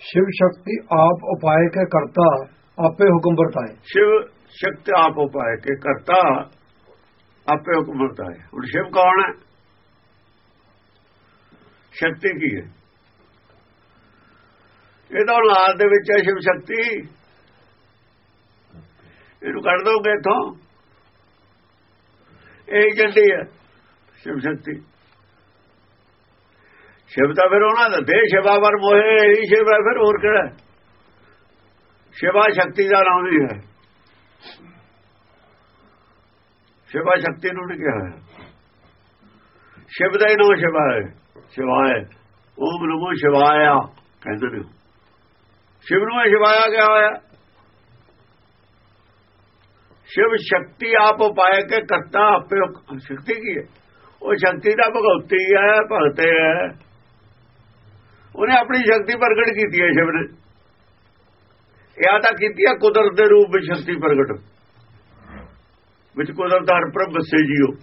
ਸ਼ਿਵ ਸ਼ਕਤੀ ਆਪ ਉਪਾਏ ਕੇ ਕਰਤਾ, ਆਪੇ ਹੁਕਮ ਵਰਤਾਏ। ਸ਼ਿਵ ਸ਼ਕਤੀ ਆਪ ਉਪਾਏ ਕੇ ਕਰਤਾ, ਆਪੇ ਹੁਕਮ ਵਰਤਾਏ। ਹੁਣ ਸ਼ਿਵ ਕੌਣ ਹੈ? ਸ਼ਕਤੀ ਕੀ ਹੈ? ਇਹਦਾ ਔਲਾਦ ਦੇ ਵਿੱਚ ਹੈ ਸ਼ਿਵ ਸ਼ਕਤੀ। ਇਹਨੂੰ ਕੱਢ ਦੋਗੇ ਇਥੋਂ। ਇਹ ਜਲਦੀ ਹੈ, ਸ਼ਿਵ ਸ਼ਕਤੀ। ਸ਼ਿਵ ਤਾਂ ਫਿਰ ਉਹਨਾਂ ਦਾ ਦੇ ਸ਼ਿਵਾ ਵਰ ਮੋਹੇ ਹੀ ਸ਼ਿਵ ਹੈ ਫਿਰ ਹੋਰ ਕਿਹੜਾ? ਸ਼ਿਵਾ ਸ਼ਕਤੀ ਦਾ ਨਾਮ ਨਹੀਂ ਹੈ। ਸ਼ਿਵਾ ਸ਼ਕਤੀ ਨੂੰ ਨਹੀਂ ਕਿਹਾ ਸ਼ਿਵ ਦਾ ਹੀ ਨਾਮ ਸ਼ਿਵਾ ਹੈ, ਸ਼ਿਵਾਏ। ਓਮ ਨਮੋ ਸ਼ਿਵਾਇਆ ਕਹਿੰਦੇ ਨੇ। ਸ਼ਿਵ ਨੂੰ ਸ਼ਿਵਾਇਆ ਗਿਆ ਹੋਇਆ। ਸ਼ਿਵ ਸ਼ਕਤੀ ਆਪ ਉਪਾਇ ਕੇ ਕਰਤਾ ਆਪੇ, ਸ਼ਕਤੀ ਕੀ ਹੈ? ਉਹ ਸ਼ਕਤੀ ਦਾ ਭਗਉਤੀ ਹੈ, ਭਗਤ ਹੈ। ਉਹਨੇ ਆਪਣੀ ਸ਼ਕਤੀ ਪ੍ਰਗਟ ਕੀਤੀ ਹੈ ਸ਼ਿਵ ਨੇ ਇਹ ਤਾਂ ਕੀਤੀ ਹੈ ਕੁਦਰਤ ਦੇ ਰੂਪ ਵਿੱਚ ਸ਼ਕਤੀ ਪ੍ਰਗਟ। ਵਿੱਚ ਕੁਦਰਤ ਦਾ ਪ੍ਰਭ ਵਸੇ ਜੀਓ।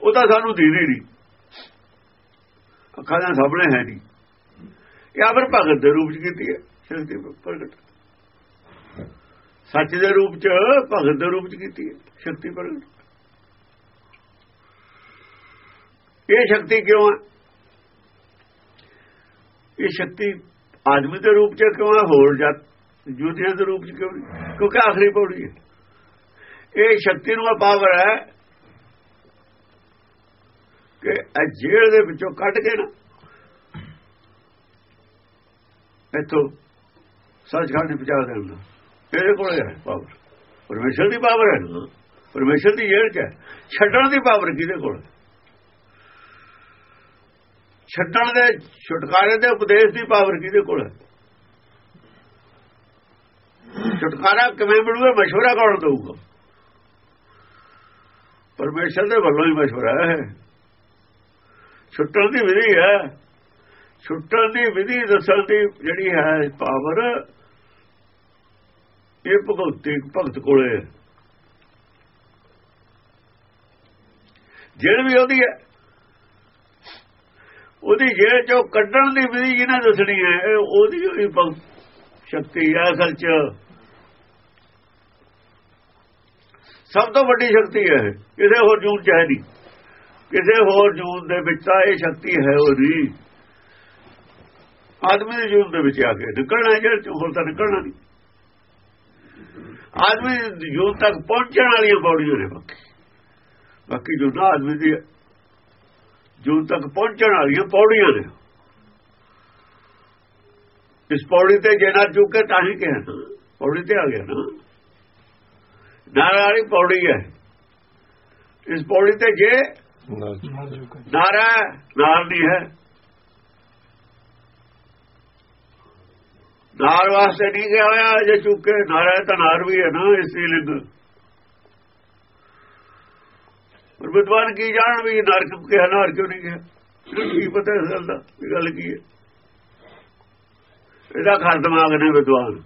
ਉਹ ਤਾਂ ਸਾਨੂੰ ਦੀਦੀ ਨਹੀਂ। ਅੱਖਾਂ ਦੇ ਸਾਹਮਣੇ ਹੈ ਨਹੀਂ। ਇਹ ਆਵਰ ਭਗਤ ਦੇ ਰੂਪ ਚ ਕੀਤੀ ਹੈ, ਸ਼ਕਤੀ ਪ੍ਰਗਟ। ਸੱਚ ਦੇ ਰੂਪ ਚ, ਭਗਤ ਦੇ ਰੂਪ ਚ ਕੀਤੀ ਹੈ, ਸ਼ਕਤੀ ਪ੍ਰਗਟ। ਇਹ ਸ਼ਕਤੀ ਕਿਉਂ ਹੈ? ਇਹ ਸ਼ਕਤੀ ਆਦਮੀ ਦੇ ਰੂਪ ਚ ਕਿਉਂ ਹੈ ਹੋਰ ਜਤ ਜੁਦੀਆਂ ਦੇ ਰੂਪ ਚ ਕਿਉਂ ਕਿਉਂਕਿ ਆਖਰੀ ਪੌੜੀ ਹੈ। ਇਹ ਸ਼ਕਤੀ ਨੂੰ ਪਾਵਰ ਹੈ ਕਿ ਇਹ ਜੇਲ੍ਹ ਦੇ ਵਿੱਚੋਂ ਕੱਢ ਕੇ ਨਾ ਇਥੋਂ ਸੱਚਖੰਡ ਨੂੰ ਪਹੁੰਚਾ ਦੇਣਾ ਇਹਦੇ ਕੋਲ ਹੈ ਪਾਵਰ। ਪਰਮੇਸ਼ਰ ਦੀ ਪਾਵਰ ਹੈ। ਪਰਮੇਸ਼ਰ ਦੀ ਜੇਲ੍ਹ ਚ ਹੈ। ਛੱਡਣ ਦੀ ਪਾਵਰ ਕਿਹਦੇ ਕੋਲ ਛੱਡਣ ਦੇ ਛੁਟਕਾਰੇ ਦੇ ਉਪਦੇਸ਼ ਦੀ ਪਾਵਰ ਕਿਹਦੇ ਕੋਲ ਹੈ? ਛੁਟਕਾਰਾ ਕਿਵੇਂ ਮਿਲੂਗਾ? ਮਸ਼ਵਰਾ ਕੌਣ ਦਊਗਾ? ਪਰਮੇਸ਼ਰ ਦੇ ਵੱਲੋਂ ਹੀ ਮਸ਼ਵਰਾ ਹੈ। ਛੁੱਟਣ ਦੀ ਵਿਧੀ ਹੈ। ਛੁੱਟਣ ਦੀ ਵਿਧੀ ਦੱਸਣ ਦੀ ਜਿਹੜੀ ਹੈ ਪਾਵਰ, ਇਹ ਭਗਵਤੀ ਭਗਤ ਕੋਲੇ ਹੈ। ਵੀ ਉਹਦੀ ਹੈ ਉਹਦੀ ਜੇਲ੍ਹ ਚੋਂ ਕੱਢਣ ਦੀ ਵਿਧੀ ਜਿਹਨੇ ਦੱਸਣੀ ਹੈ? ਉਹਦੀ ਹੋਈ ਸ਼ਕਤੀ ਹੈ ਅਸਲ 'ਚ। ਸਭ ਤੋਂ ਵੱਡੀ ਸ਼ਕਤੀ ਹੈ ਕਿਸੇ ਹੋਰ ਜੂਨ ਚ ਹੈ ਨਹੀਂ। ਕਿਸੇ ਹੋਰ ਜੂਨ ਦੇ ਵਿੱਚ ਤਾਂ ਇਹ ਸ਼ਕਤੀ ਹੈ ਉਹਦੀ। ਆਦਮੀ ਦੇ ਜੂਨ ਦੇ ਵਿੱਚ ਆ ਕੇ ਨਿਕਲਣਾ ਜਿਹੜਾ ਹੋਰ ਤਾਂ ਨਿਕਲਣਾ ਨਹੀਂ। ਆਦਮੀ ਜੂਨ ਤੱਕ ਪਹੁੰਚਣ ਵਾਲੀਆਂ ਬੌੜੀਆਂ ਨੇ ਬਾਕੀ। ਬਾਕੀ ਜੋ ਨਾ ਆਦਮੀ ਦੀ ਜੂਨ ਤੱਕ ਪਹੁੰਚਣ ਵਾਲੀਆਂ ਪੌੜੀਆਂ ਨੇ। ਇਸ ਪੌੜੀ ਤੇ ਜੇ ਨਾ ਚੁੱਕੇ ਤਾਂ ਹੀ ਕਹਿਣਾ, ਪੌੜੀ ਤੇ ਆ ਗਿਆ ਨਾ। ਨਾਰਾ ਪੌੜੀ ਹੈ। ਇਸ ਪੌੜੀ ਤੇ ਜੇ ਨਾਰਾ ਨਾਰ ਨਹੀਂ ਹੈ। ਨਾਰ ਵਾਸਤੇ ਨਹੀਂ ਗਿਆ ਹੋਇਆ, ਜੇ ਚੁੱਕੇ ਨਾਰਾ ਤਾਂ ਨਾਰ ਵੀ ਹੈ ਨਾ, ਇਸ ਲਈ ਲਿੰਗ ਪਰ ਵਿਦਵਾਨ ਕੀ ਜਾਣ ਵੀ ਨਰਕ ਕਿਹਾ ਨਰ ਕਿਉਂ ਨਹੀਂ ਗਿਆ। ਕੀ ਪਤਾ ਇਸ ਗੱਲ ਦਾ ਇਹ ਗੱਲ ਕੀ ਹੈ। ਇਹਦਾ ਖਰ ਦਿਮਾਗ ਨੇ ਵਿਦਵਾਨ।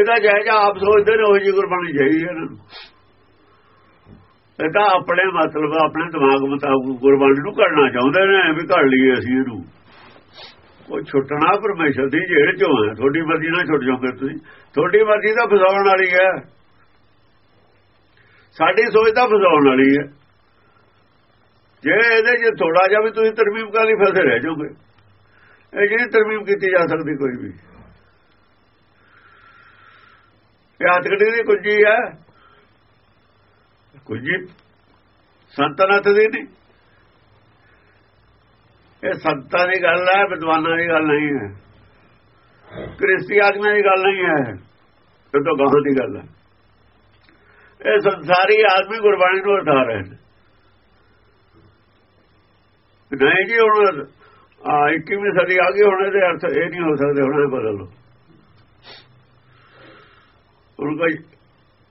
ਇਹਦਾ ਜਾਇਜਾ ਆਪ ਸੋਚਦੇ ਨੇ, ਉਹ ਜੀ ਗੁਰਬਾਣੀ ਚਾਹੀਦੀ ਹੈ ਇਹਨਾਂ ਨੂੰ। ਇਹ ਤਾਂ ਆਪਣੇ ਮਤਲਬ, ਆਪਣੇ ਦਿਮਾਗ ਮੁਤਾਬਕ ਗੁਰਬਾਣੀ ਨੂੰ ਕਰਨਾ ਚਾਹੁੰਦੇ ਨੇ ਵੀ ਘੜ ਲਈਏ ਅਸੀਂ ਇਹਨੂੰ। ਉਹ ਛੁੱਟਣਾ ਪਰਮੇਸ਼ਰ ਦੀ ਜੇਲ੍ਹ ਚੋਂ ਹੈ। ਤੁਹਾਡੀ ਮਰਜ਼ੀ ਨਾਲ ਛੁੱਟ ਜਾਓਗੇ ਤੁਸੀਂ। ਤੁਹਾਡੀ ਮਰਜ਼ੀ ਤਾਂ ਫਸਾਉਣ ਵਾਲੀ ਹੈ। ਸਾਡੀ ਸੋਚ ਤਾਂ ਫਸਾਉਣ ਵਾਲੀ ਹੈ। ਜੇ ਇਹਦੇ ਜੇ ਥੋੜਾ ਜਿਹਾ ਵੀ ਤੁਸੀਂ ਤਰਮੀਮ ਕਰ ਲਈ ਫਸੇ ਰਹਿ ਜਾਓਗੇ। ਇਹ ਜਿਹੜੀ ਤਰਮੀਮ ਕੀਤੀ ਜਾ ਸਕਦੀ ਕੋਈ ਵੀ। ਇਹ ਹੱਥਕੜੀ ਦੀ ਕੁੰਜੀ ਹੈ। ਕੁੰਜੀ ਸੰਤਨਤ ਦੀ ਨਹੀਂ। ਇਹ ਸੰਤਾਂ ਦੀ ਗੱਲ ਹੈ, ਵਿਦਵਾਨਾਂ ਦੀ ਗੱਲ ਨਹੀਂ ਹੈ। ਕ੍ਰਿਸਤੀ ਆਦਮੀਆਂ ਦੀ ਗੱਲ ਨਹੀਂ ਹੈ। ਇਹ ਤਾਂ ਗਾਹਾਂ ਦੀ ਗੱਲ ਹੈ। ਇਹ ਸੰਸਾਰੀ ਆਦਮੀ ਗੁਰਬਾਣੀ ਨੂੰ ਉਠਾ ਰਹੇ ਨੇ। ਨਹੀਂ ਜੀ ਹੁਣ। ਆ 21ਵੀਂ ਸਦੀ ਆ ਗਈ ਹੁਣ ਇਹਦੇ ਅਰਥ ਇਹ ਨਹੀਂ ਹੋ ਸਕਦੇ, ਹੁਣ ਇਹ ਬਦਲ ਲਓ। ਹੁਣ ਕੋਈ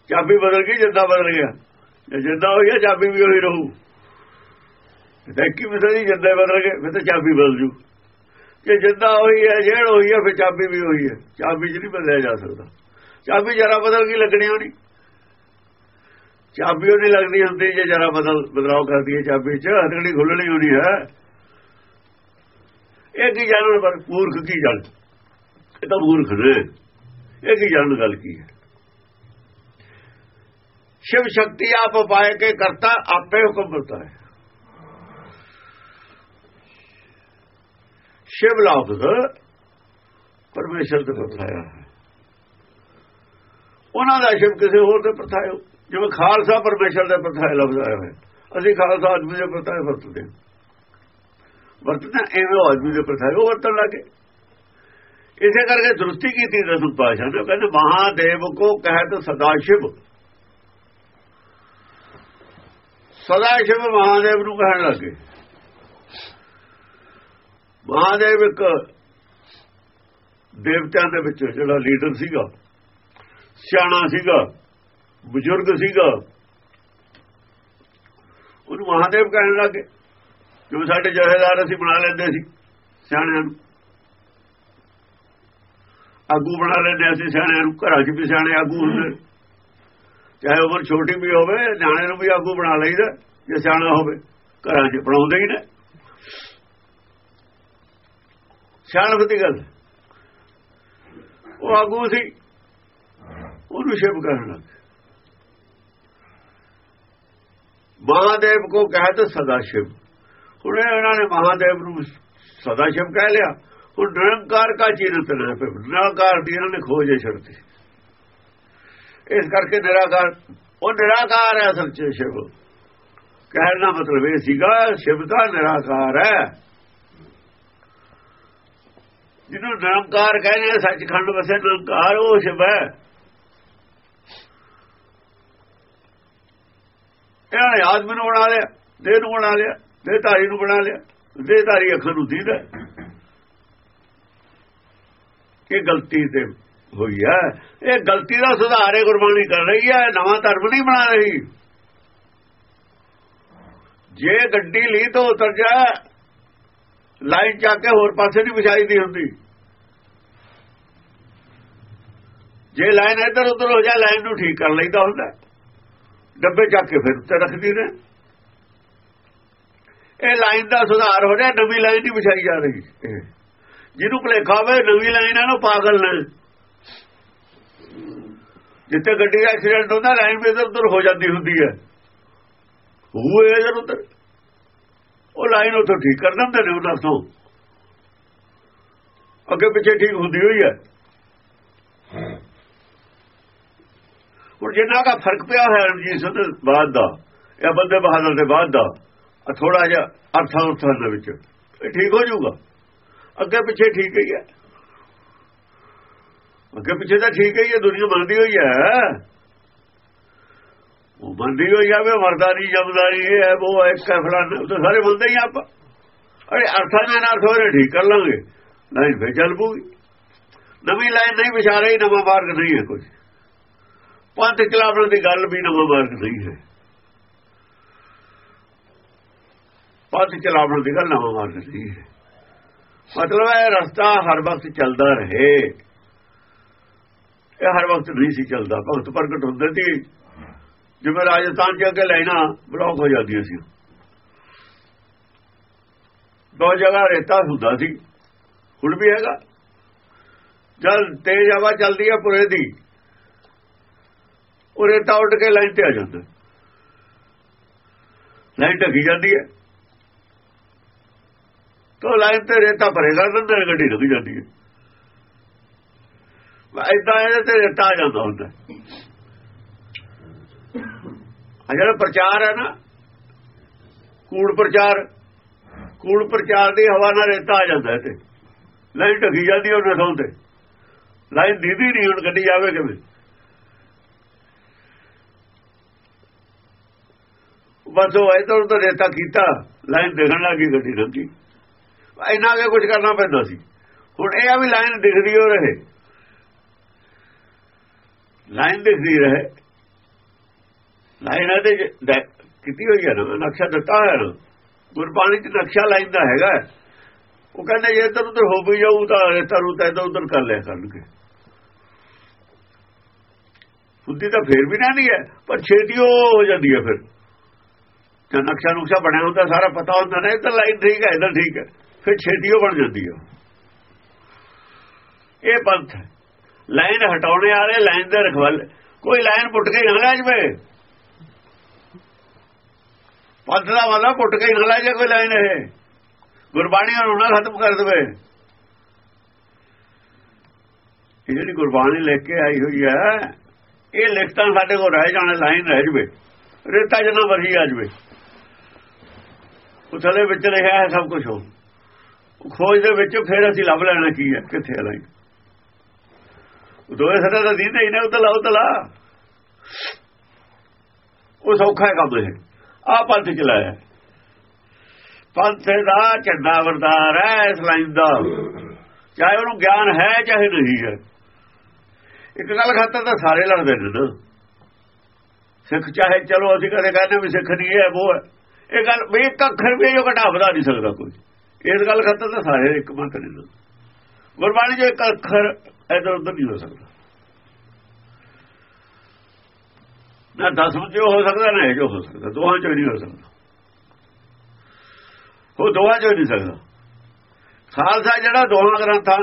ਚਾਬੀ ਬਦਲ ਗਈ, ਜਿੱਦਾਂ ਬਦਲ ਗਿਆ। ਜੇ ਜਿੱਦਾਂ ਹੋਈ ਗਿਆ ਚਾਬੀ ਵੀ ਉਹੀ ਰਹੂ। ਦੇਖੀ ਮਿਸਲੀ ਜਿੰਦਾ ਬਦਲ ਗਏ, ਫਿਰ ਤਾਂ ਚਾਬੀ ਬਦਲ ਜੂ। ਜੇ ਜਿੱਦਾਂ ਹੋਈ ਹੈ ਜੇੜ ਹੋਈ ਹੈ ਫਿਰ ਚਾਬੀ ਵੀ ਹੋਈ ਹੈ ਚਾਬੀ ਜਿਹੜੀ ਬਦਲਿਆ ਜਾ ਸਕਦਾ। ਚਾਬੀ ਜਰਾ ਬਦਲ ਗਈ, ਲੱਗਣੀ ਹੋਣੀ ਚਾਬੀ ਉਹ ਨਹੀਂ ਲੱਗਦੀ ਹੁੰਦੀ ਜੇ ਜਰਾ ਬਦਲ ਬਦਲਾਅ ਕਰਦੀ ਹੈ ਚਾਬੀ 'ਚ ਹਥਕੜੀ ਖੁੱਲਣੀ ਹੁੰਦੀ ਹੈ। ਇਹ ਕੀ ਜਾਣਨ ਪਰ ਮੂਰਖ ਕੀ ਜਾਣ? ਇਹ ਤਾਂ ਪੂਰਖ ਨੇ। ਇਹ ਕੀ ਜਾਣਨ ਗੱਲ ਕੀ ਹੈ? ਸ਼ਿਵ ਸ਼ਕਤੀ ਆਪ ਉਪਾਏ ਕੇ ਕਰਤਾ, ਆਪੇ ਹੁਕਮ ਹੁੰਦਾ ਹੈ। ਸ਼ਿਵ ਲਫ਼ਜ਼ ਪਰਮੇਸ਼ਰ ਤੇ ਪਰਥਾਇਆ ਉਹਨਾਂ ਦਾ ਸ਼ਿਵ ਕਿਸੇ ਹੋਰ ਤੇ ਪਰਥਾਇਆ ਜਿਵੇਂ ਖਾਲਸਾ ਪਰਮੇਸ਼ਰ ਦੇ ਪਰਥਾਇਆ ਲਫ਼ਜ਼ ਆਇਆ ਹੈ ਅਸੀਂ ਖਾਲਸਾ ਆਦਮੀ ਦੇ ਪਰਥਾਇਆ ਵਰਤਦੇ ਵਰਤਦੇ ਐਵੇਂ ਆਦਮੀ ਦੇ ਪਰਥਾਇਆ ਉਹ ਵਰਤਣ ਲੱਗੇ ਇਸੇ ਕਰਕੇ ਦ੍ਰਿਸ਼ਟੀ ਕੀਤੀ ਦਸੂ ਪਾਸ਼ਾ ਨੇ ਕਹਿੰਦੇ, ਮਹਾਦੇਵ ਕੋ ਕਹਿਤ ਸਦਾ ਸ਼ਿਵ। ਸਦਾ ਸ਼ਿਵ ਮਹਾਦੇਵ ਨੂੰ ਕਹਿਣ ਲੱਗੇ ਮਹਾਦੇਵ ਇੱਕ ਦੇਵਤਿਆਂ ਦੇ ਵਿੱਚ ਜਿਹੜਾ ਲੀਡਰ ਸੀਗਾ, ਸਿਆਣਾ ਸੀਗਾ। ਬਜ਼ੁਰਗ ਸੀਗਾ। ਉਹਨੂੰ ਮਹਾਦੇਵ ਕਹਿਣ ਲੱਗੇ, ਜੋ ਸਾਡੇ ਜਹੇਦਾਰ ਅਸੀਂ ਬਣਾ ਲੈਂਦੇ ਸੀ ਸਿਆਣਿਆਂ ਨੂੰ। ਆਗੂ ਬਣਾ ਲੈਂਦੇ ਅਸੀਂ ਸਿਆਣਿਆਂ ਨੂੰ, ਘਰਾਂ 'ਚ ਵੀ ਸਿਆਣੇ ਆਗੂ ਹੁੰਦੇ। ਚਾਹੇ ਉਮਰ ਛੋਟੀ ਵੀ ਹੋਵੇ, ਨਿਆਣੇ ਨੂੰ ਵੀ ਆਗੂ ਬਣਾ ਲਈਦਾ, ਜੇ ਸਿਆਣਾ ਹੋਵੇ, ਘਰਾਂ 'ਚ ਬਣਾਉਂਦੇ ਹੀ ਨੇ। ਸਿਆਣਪ ਦੀ ਗੱਲ। ਉਹ ਆਗੂ ਸੀ, ਉਹਨੂੰ ਸ਼ਿਵ ਕਰਨ ਲੱਗ। ਮਹਾਦੇਵ ਕੋ ਕਹਤ ਸਦਾ ਸ਼ਿਵ ਹੁਣ ਇਹਨਾਂ ਨੇ ਮਹਾਦੇਵ ਨੂੰ ਸਦਾ ਸ਼ਿਵ ਕਹਿ ਲਿਆ। ਉਹ ਨਿਰੰਕਾਰ ਕਾ ਚੀਰਤ ਨਾ ਫਿਰ, ਨਿਰੰਕਾਰ ਦੀ ਇਹਨਾਂ ਨੇ ਖੋਜੇ ਛੜਤੀ ਇਸ ਕਰਕੇ ਨਿਰਾਕਾਰ, ਉਹ ਨਿਰਾਕਾਰ ਹੈ ਸੱਚੇ ਸ਼ਿਵ। ਕਹਿਣ ਦਾ ਮਤਲਬ ਇਹ ਸੀਗਾ, ਸ਼ਿਵ ਦਾ ਨਿਰਾਕਾਰ ਹੈ। ਜਿਹਨੂੰ ਨਿਰੰਕਾਰ ਕਹਿੰਦੇ ਸੱਚਖੰਡ ਵਸੇ ਨਿਰੰਕਾਰ, ਉਹ ਸ਼ਿਵ ਹੈ। ਇਹਨਾਂ ਨੇ ਆਦਮੀ ਨੂੰ ਬਣਾ ਲਿਆ, ਦੇਹ ਨੂੰ ਬਣਾ ਲਿਆ, ਦੇਹ ਧਾਰੀ ਨੂੰ ਬਣਾ ਲਿਆ, ਦੇਹ ਧਾਰੀ ਅੱਖਾਂ ਨੂੰ ਦੀਦਾ। ਇਹ ਗਲਤੀ ਤੇ ਹੋਈ ਹੈ। ਇਹ ਗਲਤੀ ਦਾ ਸੁਧਾਰ ਸੁਧਾਰੇ ਗੁਰਬਾਣੀ ਕਰ ਰਹੀ ਹੈ ਨਵਾਂ ਧਰਮ ਨਹੀਂ ਬਣਾ ਰਹੀ। ਜੇ ਗੱਡੀ ਲਈ ਤੋਂ ਉਤਰ ਜਾ ਲਾਈਨ ਚੱਕ ਕੇ ਹੋਰ ਪਾਸੇ ਨਹੀਂ ਵਿਛਾਈ ਦੀ ਹੁੰਦੀ। ਜੇ ਲਾਈਨ ਇੱਧਰ ਉੱਧਰ ਹੋ ਜਾ ਲਾਈਨ ਨੂੰ ਠੀਕ ਕਰ ਲਈਦਾ ਹੁੰਦਾ। ਡੱਬੇ ਚੱਕ ਕੇ ਫਿਰ ਉੱਤੇ ਰੱਖਦੀ ਨੇ। ਇਹ ਲਾਈਨ ਦਾ ਸੁਧਾਰ ਹੋ ਰਿਹਾ ਨਵੀਂ ਲਾਈਨ ਨਹੀਂ ਵਿਛਾਈ ਜਾ ਰਹੀ। ਜਿਹਨੂੰ ਭਲੇਖਾ ਹੋਵੇ ਨਵੀਂ ਲਾਈਨ ਨੂੰ ਪਾਗਲ ਨੇ। ਜਿੱਥੇ ਗੱਡੀ ਦਾ ਐਕਸੀਡੈਂਟ ਹੁੰਦਾ ਲਾਈਨ ਵੀ ਇੱਧਰ ਉੱਧਰ ਹੋ ਜਾਂਦੀ ਹੁੰਦੀ ਹੈ। ਹੋਏ ਇੱਧਰ ਉੱਧਰ। ਉਹ ਲਾਈਨ ਉਥੋਂ ਠੀਕ ਕਰ ਦਿੰਦੇ ਨੇ ਉਹਨਾਂ ਤੋਂ ਅੱਗੇ ਪਿੱਛੇ ਠੀਕ ਹੁੰਦੀ ਹੋਈ ਹੈ। ਹੁਣ ਜਿੰਨਾ ਦਾ ਫ਼ਰਕ ਪਿਆ ਹੈ ਰਣਜੀਤ ਸਿੰਘ ਦੇ ਬਾਅਦ ਦਾ ਇਹ ਬੰਦੇ ਬਹਾਦਰ ਦੇ ਬਾਅਦ ਦਾ ਥੋੜਾ ਜਿਹਾ ਅਰਥਾਂ ਉਰਥਾਂ ਦੇ ਵਿੱਚ, ਇਹ ਠੀਕ ਹੋ ਜਾਊਗਾ। ਅੱਗੇ ਪਿੱਛੇ ਠੀਕ ਹੀ ਹੈ। ਅੱਗੇ ਪਿੱਛੇ ਤਾਂ ਠੀਕ ਹੀ ਹੈ, ਦੁਨੀਆ ਮੰਨਦੀ ਹੋਈ ਹੈ। ਉਹ ਮੰਨਦੀ ਹੋਈ ਹੈ ਵੀ ਮਰਦਾਰੀ ਜਮਦਾਰੀ ਇਹ ਹੈ, ਉਹ ਇੱਕ ਹੈ ਫਲਾਣਾ ਤਾਂ ਸਾਰੇ ਮੰਨਦੇ ਹੀ ਆਪਾਂ। ਅਰੇ ਅਰਥਾਂ ਦੇ ਨਾਲ ਥੋੜੇ ਠੀਕ ਕਰ ਲਾਂਗੇ ਲਾਈਨ ਫੇਰ ਚੱਲ ਪੂਗੀ ਨਵੀਂ ਲਾਈਨ ਨਹੀਂ ਵਿਚਾਰ ਰਹੀ, ਨਵਾਂ ਮਾਰਗ ਨਹੀਂ ਹੈ ਕੋਈ ਪੰਥ ਚਲਾਵਣ ਦੀ ਗੱਲ ਵੀ ਨਵਾਂ ਮਾਰਗ ਨਹੀਂ ਹੈ। ਪੰਥ ਚਲਾਵਣ ਦੀ ਗੱਲ ਨਵਾਂ ਮਾਰਗ ਨਹੀਂ ਹੈ। ਮਤਲਬ ਇਹ ਰਸਤਾ ਹਰ ਵਕਤ ਚੱਲਦਾ ਰਹੇ। ਇਹ ਹਰ ਵਕਤ ਨਹੀਂ ਸੀ ਚੱਲਦਾ। ਭਗਤ ਪ੍ਰਗਟ ਹੁੰਦੇ ਸੀ। ਜਿਵੇਂ ਰਾਜਸਥਾਨ ਚ ਅੱਗੇ ਲੈਣਾ ਬਲੌਕ ਹੋ ਜਾਂਦੀ ਸੀ। ਦੋ ਜਗ੍ਹਾ ਰੇਤਾ ਹੁੰਦਾ ਸੀ। ਹੁਣ ਵੀ ਹੈਗਾ। ਜਦ ਤੇਜ਼ ਹਵਾ ਚੱਲਦੀ ਹੈ ਪੁਰੇ ਦੀ। ਉਹ ਰੇਤਾ ਉੱਡ ਕੇ ਲਾਈਨ ਤੇ ਆ ਜਾਂਦਾ। ਲਾਈਨ ਢਕੀ ਜਾਂਦੀ ਹੈ। ਤੋ ਲਾਈਨ ਤੇ ਰੇਤਾ ਭਰੇਗਾ ਤਾਂ ਗੱਡੀ ਰੁਕ ਜਾਂਦੀ ਹੈ। ਐਦਾਂ ਇਹਦੇ ਤੇ ਰੇਤਾ ਆ ਜਾਂਦਾ ਹੁੰਦਾ। ਆ ਜਿਹੜਾ ਪ੍ਰਚਾਰ ਹੈ ਨਾ, ਕੂੜ ਪ੍ਰਚਾਰ ਕੂੜ ਪ੍ਰਚਾਰ ਦੀ ਹਵਾ ਨਾਲ ਰੇਤਾ ਆ ਜਾਂਦਾ ਇੱਥੇ ਲਾਈਨ ਢਕੀ ਜਾਂਦੀ ਉਹਨਾਂ ਥਾਂ ਤੇ ਲਾਈਨ ਦੀਦੀ ਨਹੀਂ ਹੁਣ ਗੱਡੀ ਆਵੇ ਕਿਵੇਂ। ਬਸ ਉਹ ਇਧਰ ਉਧਰ ਰੇਤਾ ਕੀਤਾ, ਲਾਈਨ ਦੇਖਣ ਲੱਗੀ ਗੱਡੀ ਰੰਗੀ ਇੰਨਾ ਕੇ ਕੁਝ ਕਰਨਾ ਪੈਂਦਾ ਸੀ। ਹੁਣ ਇਹ ਆ ਵੀ ਲਾਈਨ ਦਿਖਦੀ ਹੋ ਰਹੇ। ਲਾਈਨ ਦਿਖਦੀ ਰਹੇ। ਲਾਈਨ ਦੇ ਕੀਤੀ ਹੋਈ ਹੈ ਨਾ, ਨਕਸ਼ਾ ਦਿੱਤਾ ਹੋਇਆ ਨਾ। ਗੁਰਬਾਣੀ ਚ ਨਕਸ਼ਾ ਲਾਈਨ ਦਾ ਹੈਗਾ। ਉਹ ਕਹਿੰਦੇ ਜੇ ਇੱਧਰ ਉੱਧਰ ਹੋ ਵੀ ਜਾਊ ਤਾਂ ਰੇਤਾ ਰੂਤਾ ਇੱਧਰ ਉੱਧਰ ਕਰ ਲਿਆ ਕਰਨਗੇ। ਬੁੱਧੀ ਤਾਂ ਫੇਰ ਵੀ ਨਹੀਂ ਹੈ, ਪਰ ਛੇਤੀ ਉਹ ਹੋ ਜਾਂਦੀ ਹੈ ਫਿਰ। ਜੇ ਨਕਸ਼ਾ ਨੁਕਸ਼ਾ ਬਣਿਆ ਹੁੰਦਾ, ਸਾਰਾ ਪਤਾ ਹੁੰਦਾ ਨਾ ਇੱਧਰ ਲਾਈਨ ਠੀਕ ਹੈ ਇੱਧਰ ਠੀਕ ਹੈ। ਫਿਰ ਛੇਤੀ ਉਹ ਬਣ ਜਾਂਦੀ ਹੈ। ਇਹ ਪੰਥ ਲਾਈਨ ਹਟਾਉਣੇ ਵਾਲੇ ਲਾਈਨ ਦੇ ਰਖਵਾਲੇ। ਕੋਈ ਲਾਈਨ ਪੁੱਟ ਕੇ ਨਾ ਲੈ ਜਵੇ। ਪੰਥ ਦਾ ਮਤਲਬ ਪੁੱਟ ਕੇ ਨਾ ਲੈ ਜੇ ਕੋਈ ਲਾਈਨ ਇਹ। ਗੁਰਬਾਣੀ ਨੂੰ ਨਾ ਖਤਮ ਕਰ ਦੇਵੇ। ਇਹ ਜਿਹੜੀ ਗੁਰਬਾਣੀ ਲਿਖ ਕੇ ਆਈ ਹੋਈ ਹੈ, ਇਹ ਲਿਖਤਾਂ ਸਾਡੇ ਕੋਲ ਰਹਿ ਜਾਣੇ ਲਾਈਨ ਰਹਿ ਜਵੇ। ਰੇਤਾ ਜਨਾ ਵਰਹੀ ਆ ਜਵੇ। ਉਹ ਥਲੇ ਵਿੱਚ ਲਿਖਿਆ ਹੈ ਸਭ ਕੁਝ ਹੋ ਖੋਜ ਦੇ ਵਿੱਚ ਫਿਰ ਅਸੀਂ ਲੱਭ ਲੈਣਾ ਕੀ ਹੈ, ਕਿੱਥੇ ਲਾਈਨ। ਦੋਏ ਸਦਾ ਦਾ ਦੀਦੇ ਹੀ ਨੇ ਉਤਲਾ ਉਤਲਾ ਉਹ ਸੌਖਾ ਕੰਮ ਹੈ ਆ ਪੰਥ ਚਲਾਇਆ। ਪੰਥ ਦਾ ਝੰਡਾ ਵਰਦਾਰ ਹੈ ਇਸ ਲਾਈਨ ਦਾ। ਚਾਹੇ ਉਹਨੂੰ ਗਿਆਨ ਹੈ, ਚਾਹੇ ਨਹੀਂ ਹੈ। ਇੱਕ ਗੱਲ ਖਾਤਰ ਤਾਂ ਸਾਰੇ ਲੜਦੇ ਨੇ ਨਾ। ਸਿੱਖ ਚਾਹੇ ਚਲੋ, ਅਸੀਂ ਕਦੇ ਕਹਿੰਦੇ ਵੀ ਸਿੱਖ ਨਹੀਂ ਹੈ, ਉਹ ਹੈ। ਇਹ ਗੱਲ ਵੀ ਇੱਕ ਅੱਖਰ ਵੀ ਜੋ ਘਟਾਵਦਾ ਨਹੀਂ ਸਕਦਾ ਕੋਈ। ਇਸ ਗੱਲ ਖਾਤਰ ਤਾਂ ਸਾਰੇ ਇੱਕ ਮਤ ਨੇ ਗੁਰਬਾਣੀ ਜੋ ਇੱਕ ਅੱਖਰ ਇਧਰ ਉਧਰ ਨਹੀਂ ਹੋ ਸਕਦਾ। ਨਾ ਦਸਮ ਜੋ ਹੋ ਸਕਦਾ, ਨਾ ਇਹ ਜੋ ਹੋ ਸਕਦਾ। ਦੋਹਾਂ ਚੋਂ ਨਹੀਂ ਹੋ ਸਕਦਾ। ਉਹ ਦੋਹਾਂ ਚੋਂ ਨਹੀਂ ਸਕਦਾ। ਖਾਲਸਾ ਜਿਹੜਾ ਦੋਹਾਂ ਗ੍ਰੰਥਾਂ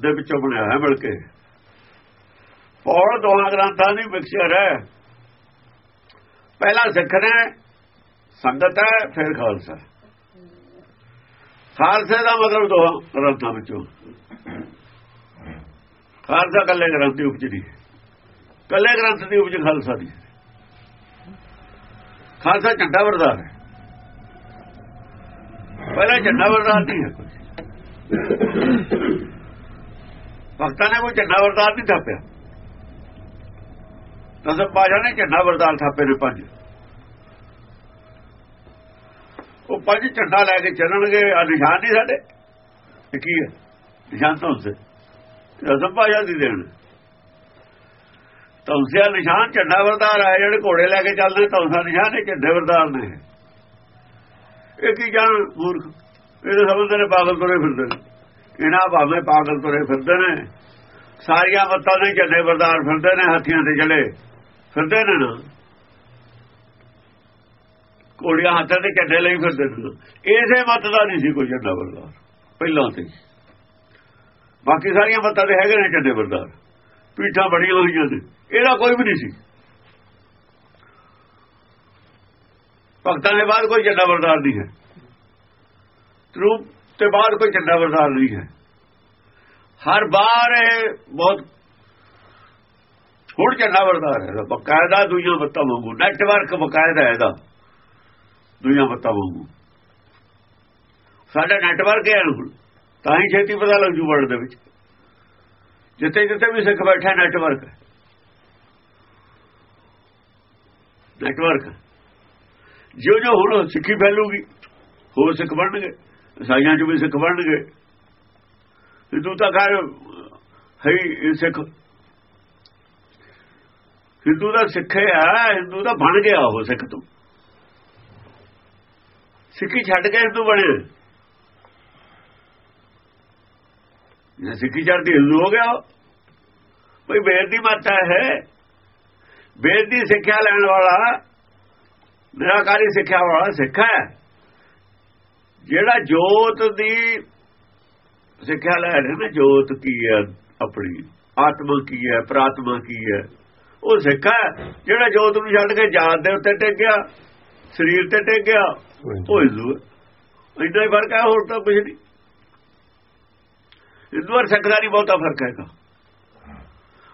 ਦੇ ਵਿੱਚੋਂ ਬਣਿਆ ਹੈ ਮਿਲ ਕੇ। ਪੌੜ ਦੋਹਾਂ ਗ੍ਰੰਥਾਂ ਦੀ ਮਿਕਸਚਰ ਹੈ ਪਹਿਲਾ ਸਿੱਖ ਨੇ ਸੰਗਤ ਹੈ, ਫਿਰ ਖਾਲਸਾ। ਖਾਲਸੇ ਦਾ ਮਤਲਬ ਦੋ ਗ੍ਰੰਥਾਂ ਵਿੱਚੋਂ। ਖਾਲਸਾ ਕੱਲੇ ਗ੍ਰੰਥ ਦੀ ਉਪਜ ਉਪਜਦੀ ਕੱਲੇ ਗ੍ਰੰਥ ਦੀ ਉਪਜ ਖਾਲਸਾ ਦੀ। ਖਾਲਸਾ ਝੰਡਾ ਵਰਦਾਰ ਹੈ। ਪਹਿਲਾਂ ਝੰਡਾ ਵਰਦਾਰ ਨਹੀਂ ਹੈ ਭਗਤਾਂ ਨੇ ਕੋਈ ਝੰਡਾ ਵਰਦਾਰ ਨਹੀਂ ਥਾਪਿਆ। ਦਸਮ ਪਾਸ਼ਾ ਨੇ ਝੰਡਾ ਵਰਦਾਰ ਥਾਪੇ ਨੇ ਪੰਜ। ਉਹ ਪੰਜ ਝੰਡਾ ਲੈ ਕੇ ਚੱਲਣਗੇ ਆ ਨਿਸ਼ਾਨ ਨਹੀਂ ਸਾਡੇ। ਕੀ ਹੈ? ਨਿਸ਼ਾਨ ਤਾਂ ਉਸੇ ਦਸਮ ਪਾਸ਼ਾ ਦੀ ਦੇਣ। ਤੌਸਿਆ ਨਿਸ਼ਾਨ ਝੰਡਾ ਵਰਦਾਰ ਆ ਜਿਹੜੇ ਘੋੜੇ ਲੈ ਕੇ ਚੱਲਦੇ ਤੌਸਾ ਨਿਸ਼ਾਨ ਇਹ ਝੰਡੇ ਵਰਦਾਰ ਨੇ। ਇਹ ਕੀ ਜਾਣ, ਮੂਰਖ? ਇਹ ਸਮਝਦੇ ਨੇ ਪਾਗਲ ਤੁਰੇ ਫਿਰਦੇ ਨੇ। ਇਹਨਾਂ ਭਾਵੇਂ ਪਾਗਲ ਤੁਰੇ ਫਿਰਦੇ ਨੇ। ਸਾਰੀਆਂ ਮੱਤਾਂ ਦੇ ਝੰਡੇ ਵਰਦਾਰ ਫਿਰਦੇ ਨੇ, ਹਾਥੀਆਂ ਤੇ ਚਲੇ। ਫਿਰਦੇ ਨੇ ਨਾ। ਕੋੜੀਆਂ ਹੱਥਾਂ ਤੇ ਝੰਡੇ ਲਈ ਫਿਰਦੇ ਸੀ। ਇਸੇ ਮੱਤ ਦਾ ਨਹੀਂ ਸੀ ਕੋਈ ਝੰਡਾ ਬਰਦਾਰ, ਪਹਿਲਾਂ ਤੇ। ਬਾਕੀ ਸਾਰੀਆਂ ਮੱਤਾਂ ਦੇ ਹੈਗੇ ਨੇ ਝੰਡੇ ਬਰਦਾਰ। ਪੀਠਾਂ ਬੜੀਆਂ ਹੋਈਆਂ ਨੇ, ਇਹਦਾ ਕੋਈ ਵੀ ਨਹੀਂ ਸੀ। ਭਗਤਾਂ ਦੇ ਬਾਅਦ ਕੋਈ ਝੰਡਾ ਵਰਦਾਰ ਨਹੀਂ ਹੈ। ਤਰੂਪ ਤੇ ਬਾਅਦ ਕੋਈ ਝੰਡਾ ਵਰਦਾਰ ਨਹੀਂ ਹੈ। ਹਰ ਵਾਰ ਇਹ ਬਹੁਤ ਹੁਣ ਝੰਡਾ ਵਰਦਾਰ ਹੈ। ਬਕਾਇਦਾ ਦੁਨੀਆ ਬੱਤਾ ਵਾਂਗੂ ਨੈਟਵਰਕ ਬਕਾਇਦਾ ਹੈ ਇਹਦਾ। ਦੁਨੀਆ ਬੱਤਾ ਵਾਂਗੂ ਸਾਡਾ ਨੈਟਵਰਕ ਹੈ ਹੁਣ ਤਾਂ ਹੀ ਛੇਤੀ ਪਤਾ ਲੱਗ ਜੂ ਵਰਲਡ ਦੇ ਵਿੱਚ। ਜਿੱਥੇ ਜਿੱਥੇ ਵੀ ਸਿੱਖ ਬੈਠਾ ਨੈਟਵਰਕ ਨੈਟਵਰਕ ਜੋ ਜੋ ਹੁਣ ਸਿੱਖੀ ਫੈਲੂਗੀ, ਹੋਰ ਸਿੱਖ ਬਣਨਗੇ ਸਾਈਆਂ ਚ ਵੀ ਸਿੱਖ ਬਣਨਗੇ। ਹਿੰਦੂ ਤਾਂ ਘਰ ਹੈ ਸਿੱਖ। ਹਿੰਦੂ ਦਾ ਸਿੱਖ ਹੈ ਹਿੰਦੂ ਦਾ ਬਣ ਗਿਆ ਉਹ ਸਿੱਖ ਤੋਂ। ਸਿੱਖੀ ਛੱਡ ਕੇ ਹਿੰਦੂ ਬਣੇ ਜੇ ਸਿੱਖੀ ਛੱਡ ਕੇ ਹਿੰਦੂ ਹੋ ਗਿਆ ਕੋਈ ਵੇਦ ਦੀ ਮਾਤਾ ਹੈ। ਵੇਦ ਦੀ ਸਿੱਖਿਆ ਲੈਣ ਵਾਲਾ, ਨਿਰਾਕਾਰੀ ਸਿੱਖਿਆ ਵਾਲਾ ਸਿੱਖ ਹੈ। ਜਿਹੜਾ ਜੋਤ ਦੀ ਸਿੱਖਿਆ ਲੈ ਰਿਹਾ ਨਾ, ਜੋਤ ਕੀ ਹੈ, ਆਪਣੀ ਆਤਮਾ ਕੀ ਹੈ, ਪ੍ਰਾਤਮਾ ਕੀ ਹੈ, ਉਹ ਸਿੱਖ ਹੈ। ਜਿਹੜਾ ਜੋਤ ਨੂੰ ਛੱਡ ਕੇ ਜਾਤ ਦੇ ਉੱਤੇ ਟਿਕ ਗਿਆ ਸਰੀਰ ਤੇ ਟਿਕ ਗਿਆ। ਉਹ ਹਿੰਦੂ ਇੰਨਾ ਹੀ ਫ਼ਰਕ ਹੈ ਹੋਰ ਤਾਂ ਕੁਝ ਨਹੀਂ। ਹਿੰਦੂ ਔਰ ਸਿੱਖ ਦਾ ਨਹੀਂ ਬਹੁਤਾ ਫ਼ਰਕ ਹੈਗਾ।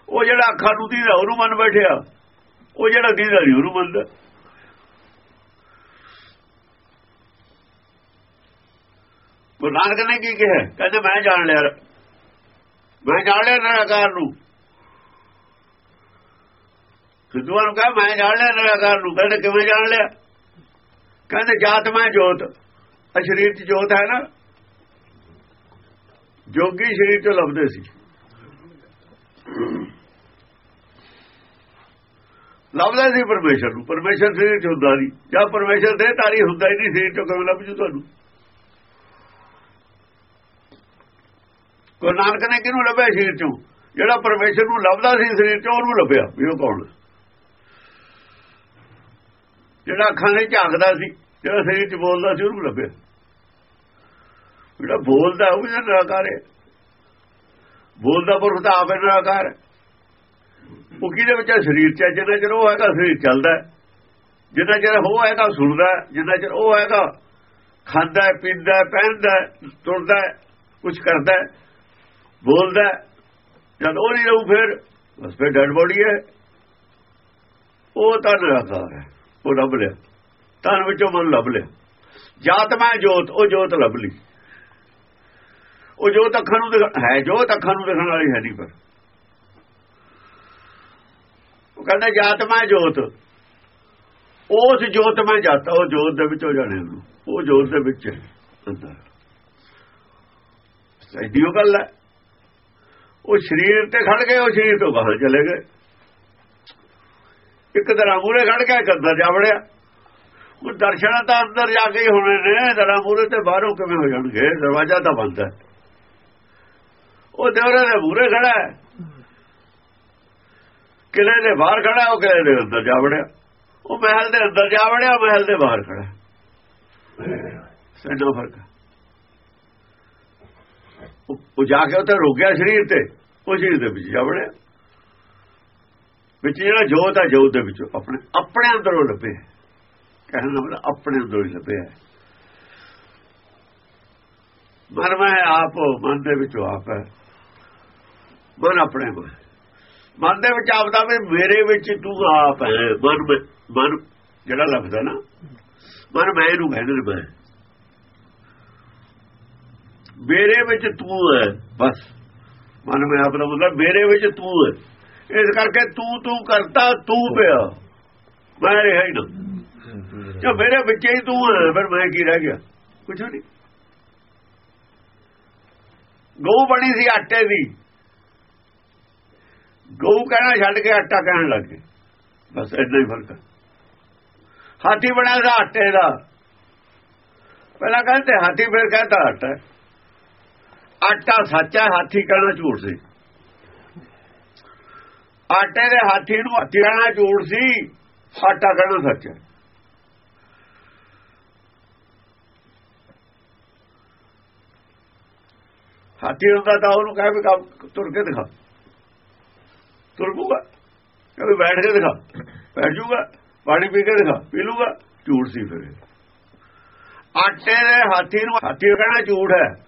ਉਹ ਜਿਹੜਾ ਅੱਖਾਂ ਨੂੰ ਦੀਦਾ ਉਹਨੂੰ ਮੰਨ ਬੈਠਿਆ। ਉਹ ਜਿਹੜਾ ਦੀਦਾ ਨਹੀਂ ਉਹਨੂੰ ਮੰਨਦਾ। ਗੁਰੂ ਨਾਨਕ ਨੇ ਕੀ ਕਿਹਾ? ਕਹਿੰਦੇ ਮੈਂ ਜਾਣ ਲਿਆ। ਮੈਂ ਜਾਣ ਲਿਆ ਨਿਰਾਕਾਰ ਨੂੰ। ਸਿੱਧੂਆਂ ਨੂੰ ਕਹਾ ਮੈਂ ਜਾਣ ਲਿਆ ਨਿਰਾਕਾਰ ਨੂੰ। ਕਹਿੰਦੇ ਕਿਵੇਂ ਜਾਣ ਲਿਆ? ਕਹਿੰਦੇ ਜਾਤ ਮੈਂ ਜੋਤ। ਆ ਸ਼ਰੀਰ 'ਚ ਜੋਤ ਹੈ ਨਾ। ਜੋਗੀ ਸ਼ਰੀਰ 'ਚ ਲੱਭਦੇ ਸੀ। ਲੱਭਦਾ ਸੀ ਪਰਮੇਸ਼ਰ ਨੂੰ। ਪਰਮੇਸ਼ਰ ਸਰੀਰ 'ਚ ਹੁੰਦਾ ਨਹੀਂ ਜਾਂ ਪਰਮੇਸ਼ਰ ਦੇ ਤਾਰੀ ਹੁੰਦਾ ਹੀ ਨਹੀਂ, ਸਰੀਰ 'ਚ ਕਿਵੇਂ ਲੱਭ ਜੂ ਤੁਹਾਨੂੰ? ਗੁਰੂ ਨਾਨਕ ਨੇ ਕਿਹਨੂੰ ਲੱਭਿਆ ਸਰੀਰ ਚੋਂ? ਜਿਹੜਾ ਪਰਮੇਸ਼ਰ ਨੂੰ ਲੱਭਦਾ ਸੀ ਸਰੀਰ ਚੋਂ, ਉਹਨੂੰ ਲੱਭਿਆ। ਵੀ ਉਹ ਕੌਣ ਜਿਹੜਾ ਅੱਖਾਂ ਨੇ ਝਾਕਦਾ ਸੀ ਜਿਹੜਾ ਸਰੀਰ 'ਚ ਬੋਲਦਾ ਸੀ ਉਹਨੂੰ ਲੱਭਿਆ। ਜਿਹੜਾ ਬੋਲਦਾ ਉਹ ਵੀ ਤਾਂ ਨਿਰਾਕਾਰ ਹੈ। ਬੋਲਦਾ ਪੁਰਖ ਤਾਂ ਆਪੇ ਨਿਰਾਕਾਰ ਹੈ। ਉਹ ਕਿਹਦੇ ਵਿੱਚ ਸਰੀਰ ਚ ਜਿੰਨਾ ਚਿਰ ਉਹ ਹੈਗਾ ਸਰੀਰ ਚੱਲਦਾ ਜਿੰਨਾ ਚਿਰ ਉਹ ਹੈਗਾ ਸੁਣਦਾ ਜਿੰਨਾ ਚਿਰ ਉਹ ਹੈਗਾ ਖਾਂਦਾ ਪੀਂਦਾ ਪਹਿਨਦਾ ਤੁਰਦਾ ਹੈ, ਕੁਝ ਕਰਦਾ ਬੋਲਦਾ ਜਦ ਉਹ ਨਹੀਂ ਰਹੂ ਫਿਰ ਬਸ ਫਿਰ ਡੈਡ ਬੋਡੀ ਹੈ। ਉਹ ਤਾਂ ਨਿਰਾਕਾਰ ਹੈ। ਉਹ ਲੱਭ ਲਿਆ। ਤਨ ਵਿੱਚੋਂ ਮਨ ਲੱਭ ਲਿਆ। ਜਾਤ ਮੈਂ ਜੋਤ, ਉਹ ਜੋਤ ਲੱਭ ਲਈ। ਉਹ ਜੋਤ ਅੱਖਾਂ ਨੂੰ ਦਿਖ- ਹੈ ਜੋਤ, ਅੱਖਾਂ ਨੂੰ ਦਿਖਣ ਵਾਲੀ ਹੈ ਨਹੀਂ ਪਰ। ਉਹ ਕਹਿੰਦਾ, ਜਾਤ ਮੈਂ ਜੋਤ। ਉਸ ਜੋਤ ਮੈਂ ਜਾਤਾ, ਉਹ ਜੋਤ ਦੇ ਵਿੱਚ ਹੋ ਜਾਣੇ ਨੂੰ। ਉਹ ਜੋਤ ਦੇ ਵਿੱਚ ਅੰਦਰ। ਸਹੀ ਉਹ ਗੱਲ ਹੈ। ਉਹ ਸਰੀਰ ਤੇ ਖੜ ਗਏ, ਉਹ ਸਰੀਰ ਤੋਂ ਬਾਹਰ ਚਲੇ ਗਏ। ਇੱਕ ਦਰਾਂ ਮੂਰੇ ਖੜ ਕੇ ਇੱਕ ਅੰਦਰ ਜਾ ਵੜਿਆ ਉਹ ਦਰਸ਼ਨ ਤਾਂ ਅੰਦਰ ਜਾ ਕੇ ਹੀ ਹੋਣੇ ਨੇ, ਦਰਾਂ ਮੂਰੇ ਤੇ ਬਾਹਰੋਂ ਕਿਵੇਂ ਹੋ ਜਾਣਗੇ? ਦਰਵਾਜ਼ਾ ਤਾਂ ਬੰਦ ਹੈ। ਉਹ ਦੇਵਰੇ ਦੇ ਮੂਰੇ ਖੜਾ ਹੈ। ਕਿਲੇ ਦੇ ਬਾਹਰ ਖੜਾ ਉਹ ਕਿਲੇ ਦੇ ਅੰਦਰ ਜਾ ਵੜਿਆ। ਉਹ ਮਹਿਲ ਦੇ ਅੰਦਰ ਜਾ ਵੜਿਆ, ਉਹ ਮਹਿਲ ਦੇ ਬਾਹਰ ਖੜਾ ਹੈ। ਫ਼ਰਕ ਉਹ ਉਹ ਜਾ ਕੇ ਉੱਥੇ ਰੁਕ ਗਿਆ ਸਰੀਰ ਤੇ, ਉਹ ਸਰੀਰ ਦੇ ਵਿੱਚ ਜਾ ਵੜਿਆ। ਵਿੱਚ ਜਿਹੜਾ ਜੋਤ ਹੈ ਜੋਤ ਦੇ ਵਿੱਚੋਂ ਆਪਣੇ ਆਪਣੇ ਅੰਦਰੋਂ ਲੱਭੇ ਕਹਿਣ ਦਾ ਮਤਲਬ ਆਪਣੇ ਅੰਦਰੋਂ ਹੀ ਲੱਭਿਆ ਮਨ ਮੈਂ ਆਪ, ਮਨ ਦੇ ਵਿੱਚੋਂ ਆਪ ਹੈ। ਮਨ ਆਪਣੇ ਮਨ ਮਨ ਦੇ ਵਿੱਚ ਆਪਦਾ ਵੀ ਮੇਰੇ ਵਿੱਚ ਤੂੰ ਆਪ ਹੈ। ਮਨ ਮਨ ਜਿਹੜਾ ਲਫ਼ਜ਼ ਹੈ ਨਾ, ਮਨ ਮੈਂ ਇਹਨੂੰ ਕਹਿੰਦੇ ਨੇ ਮੈਂ। ਮੇਰੇ ਵਿੱਚ ਤੂੰ ਹੈ। ਬਸ। ਮਨ ਮੈਂ ਆਪ ਦਾ ਮਤਲਬ ਮੇਰੇ ਵਿੱਚ ਤੂੰ ਹੈ। ਇਸ ਕਰਕੇ ਤੂੰ ਤੂੰ ਕਰਤਾ, ਤੂੰ ਪਿਆ। ਮੈਂ ਰਿਹਾ ਹੀ ਨਾ। ਜੋ ਮੇਰੇ ਵਿੱਚ ਹੀ ਤੂੰ ਹੈ ਫਿਰ ਮੈਂ ਕੀ ਰਹਿ ਗਿਆ? ਕੁਝ ਨਹੀਂ ਗਊ ਬਣੀ ਸੀ ਆਟੇ ਦੀ। ਗਊ ਕਹਿਣਾ ਛੱਡ ਕੇ ਆਟਾ ਕਹਿਣ ਲੱਗ ਗਏ ਬਸ ਇੰਨਾ ਹੀ ਫ਼ਰਕ ਹੈ ਹਾਥੀ ਬਣਿਆ ਸੀ ਆਟੇ ਦਾ। ਪਹਿਲਾਂ ਕਹਿੰਦੇ, ਹਾਥੀ ਫਿਰ ਕਹਿੰਦਾ ਆਟਾ। ਹੈ। ਆਟਾ ਸੱਚਾ ਹਾਥੀ ਕਹਿਣਾ ਝੂਠ ਸੀ। ਆਟੇ ਦੇ ਹਾਥੀ ਨੂੰ ਹਾਥੀ ਕਹਿਣਾ ਝੂਠ ਸੀ ਆਟਾ ਕਹਿਣਾ ਸੱਚ ਹੈ। ਹਾਥੀ ਹੁੰਦਾ ਤਾਂ ਉਹਨੂੰ ਕਹੇ ਵੀ ਕੰਮ ਤੁਰ ਕੇ ਦਿਖਾ। ਤੁਰ ਪੂਗਾ ਕਹੇ ਬੈਠ ਕੇ ਦਿਖਾ। ਬੈਠ ਜੂਗਾ ਪਾਣੀ ਪੀ ਕੇ ਦਿਖਾ ਪੀ ਲੂਗਾ ਝੂਠ ਸੀ ਫਿਰ। ਆਟੇ ਦੇ ਹਾਥੀ ਨੂੰ ਹਾਥੀ ਕਹਿਣਾ ਝੂਠ ਹੈ।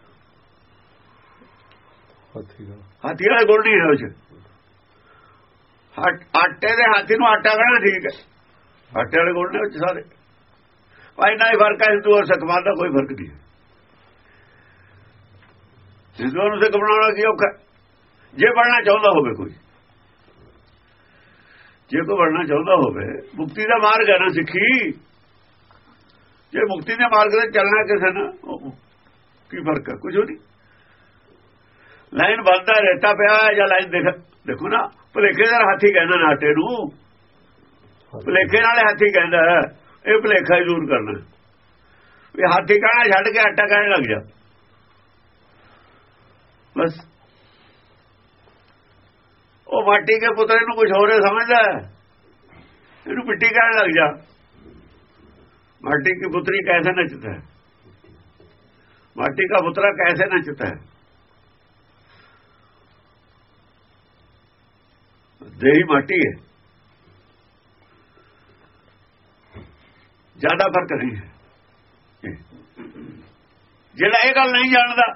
ਹਾਥੀ ਵਾਲੇ ਗੁਣ ਨਹੀਂ ਹੈ। ਹਟ- ਆਟੇ ਦੇ ਹਾਥੀ ਨੂੰ ਆਟਾ ਕਹਿਣਾ ਠੀਕ ਹੈ। ਆਟੇ ਵਾਲੇ ਗੁਣ ਨੇ ਵਿੱਚ ਸਾਰੇ। ਭਾਈ ਨਾ ਹੀ ਫ਼ਰਕ ਹੈ ਹਿੰਦੂ ਔਰ ਸਿੱਖ ਦਾ ਕੋਈ ਫ਼ਰਕ ਨਹੀਂ ਹੈ। ਹਿੰਦੂਆਂ ਨੂੰ ਸਿੱਖ ਬਣਾਉਣਾ ਕੀ ਔਖਾ ਜੇ ਬਣਨਾ ਚਾਹੁੰਦਾ ਹੋਵੇ ਕੋਈ। ਜੇ ਕੋਈ ਬਣਨਾ ਚਾਹੁੰਦਾ ਹੋਵੇ, ਮੁਕਤੀ ਦਾ ਮਾਰਗ ਹੈ ਨਾ ਸਿੱਖੀ। ਜੇ ਮੁਕਤੀ ਦੇ ਮਾਰਗ ਤੇ ਚੱਲਣਾ ਕਿਸੇ ਨਾ ਕੀ ਫ਼ਰਕ ਹੈ? ਕੁਝ ਨਹੀਂ। ਲਾਈਨ ਬੰਦਾ ਰਹਿਤਾ ਪਿਆ ਜਾਂ ਲਾਈਨ ਦੇਖ ਦੇਖੋ ਨਾ ਭਲੇਖੇਦਾਰ ਹਾਥੀ ਕਹਿੰਦਾ ਨਾ ਨਾਟੇ ਨੂੰ। ਭਲੇਖੇ ਨਾਲ ਹਾਥੀ ਕਹਿੰਦਾ ਇਹ ਭਲੇਖਾ ਜ਼ਰੂਰ ਕਰਨਾ। ਵੀ ਹਾਥੀ ਕਹਣਾ ਛੱਡ ਕੇ ਆਟਾ ਕਹਿਣ ਲੱਗ ਜਾ। ਬਸ। ਉਹ ਮਾਟੀ ਕੇ ਪੁੱਤਰ ਨੂੰ ਕੁਝ ਹੋਰ ਸਮਝਦਾ ਇਹਨੂੰ ਮਿੱਟੀ ਕਹਿਣ ਲੱਗ ਜਾ। ਮਾਟੀ ਕੀ ਪੁੱਤਰੀ ਕੈਸੇ ਨੱਚਦਾ ਹੈ? ਮਾਟੀ ਦਾ ਪੁੱਤਰਾ ਕੈਸੇ ਨੱਚਦਾ ਹੈ? ਦੇਹੀ ਮਾਟੀ ਹੈ। ਜ਼ਿਆਦਾ ਫ਼ਰਕ ਨਹੀਂ ਹੈ। ਜਿਹੜਾ ਇਹ ਗੱਲ ਨਹੀਂ ਜਾਣਦਾ,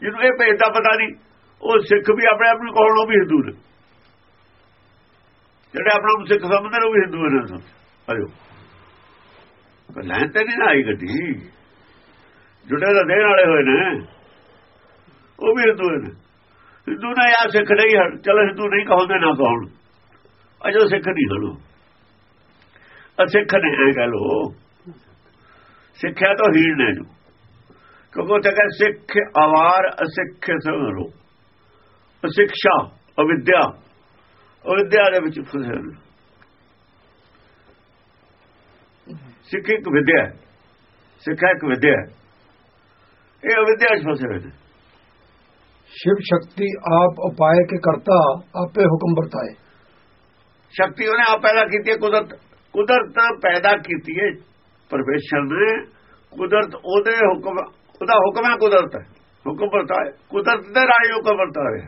ਜਿਹਨੂੰ ਇਹ ਭੇਦ ਦਾ ਪਤਾ ਨਹੀਂ, ਉਹ ਸਿੱਖ ਵੀ ਆਪਣੇ ਆਪ ਨੂੰ ਕਹਣ ਉਹ ਵੀ ਹਿੰਦੂ ਨੇ। ਜਿਹੜੇ ਆਪਣਾ ਨੂੰ ਸਿੱਖ ਸਮਝਦੇ ਨੇ, ਉਹ ਵੀ ਹਿੰਦੂ ਨੇ ਆਜੋ ਪਰ ਲੈਣ ਤੇ ਨਹੀਂ ਆਈ ਗੱਡੀ। ਜੁੜੇ ਦਾ ਦੇਣ ਵਾਲੇ ਹੋਏ ਨੇ। ਉਹ ਵੀ ਹਿੰਦੂ ਨੇ। ਸਿੱਧੂ ਨੇ ਯਾ ਸਿੱਖ ਨਹੀਂ ਹਨ ਚਲੋ ਸਿੱਧੂ ਨਹੀਂ ਕਹੋਗੇ ਨਾ ਕਹਣ ਅਜੋ ਸਿੱਖ ਨਹੀਂ ਹਣੋ ਅਸਿੱਖ ਨੇ ਇਹ ਕਹ ਲੋ ਸਿੱਖਿਆ ਤੋਂ ਹੀਣ ਨੇ ਜੋ। ਕਿਉਂਕਿ ਉੱਥੇ ਕਹਿੰਦੇ, ਸਿੱਖ ਆਵਾਰ ਅਸਿੱਖ ਸਮਰੋ ਅਸਿੱਖਿਆ, ਅਵਿਦਿਆ। ਅਵਿਦਿਆ ਦੇ ਵਿੱਚ ਫਸੇ ਨੇ। ਸਿੱਖ ਇੱਕ ਵਿਦਿਆ ਸਿੱਖਿਆ ਇੱਕ ਵਿਦਿਆ ਇਹ ਅਵਿਦਿਆ ਚ ਫਸੇ ਹੋਏ ਨੇ। शिव शक्ति आप उपाय के करता आपे हुक्म बरताए ਸ਼ਕਤੀ ਉਹਨੇ ਆਪ ਪੈਦਾ ਕੀਤੀ ਹੈ ਕੁਦਰਤ ਕੁਦਰਤ ਪੈਦਾ ਕੀਤੀ ਹੈ ਪਰਮੇਸ਼ਰ ਨੇ ਕੁਦਰਤ ਉਹਦੇ ਹੁਕਮ ਉਹਦਾ ਹੁਕਮ ਹੈ ਕੁਦਰਤ ਹੈ ਹੁਕਮ ਵਰਤਾਏ ਕੁਦਰਤ ਦੇ ਰਾਹੀਂ ਹੁਕਮ ਵਰਤਾ ਰਿਹਾ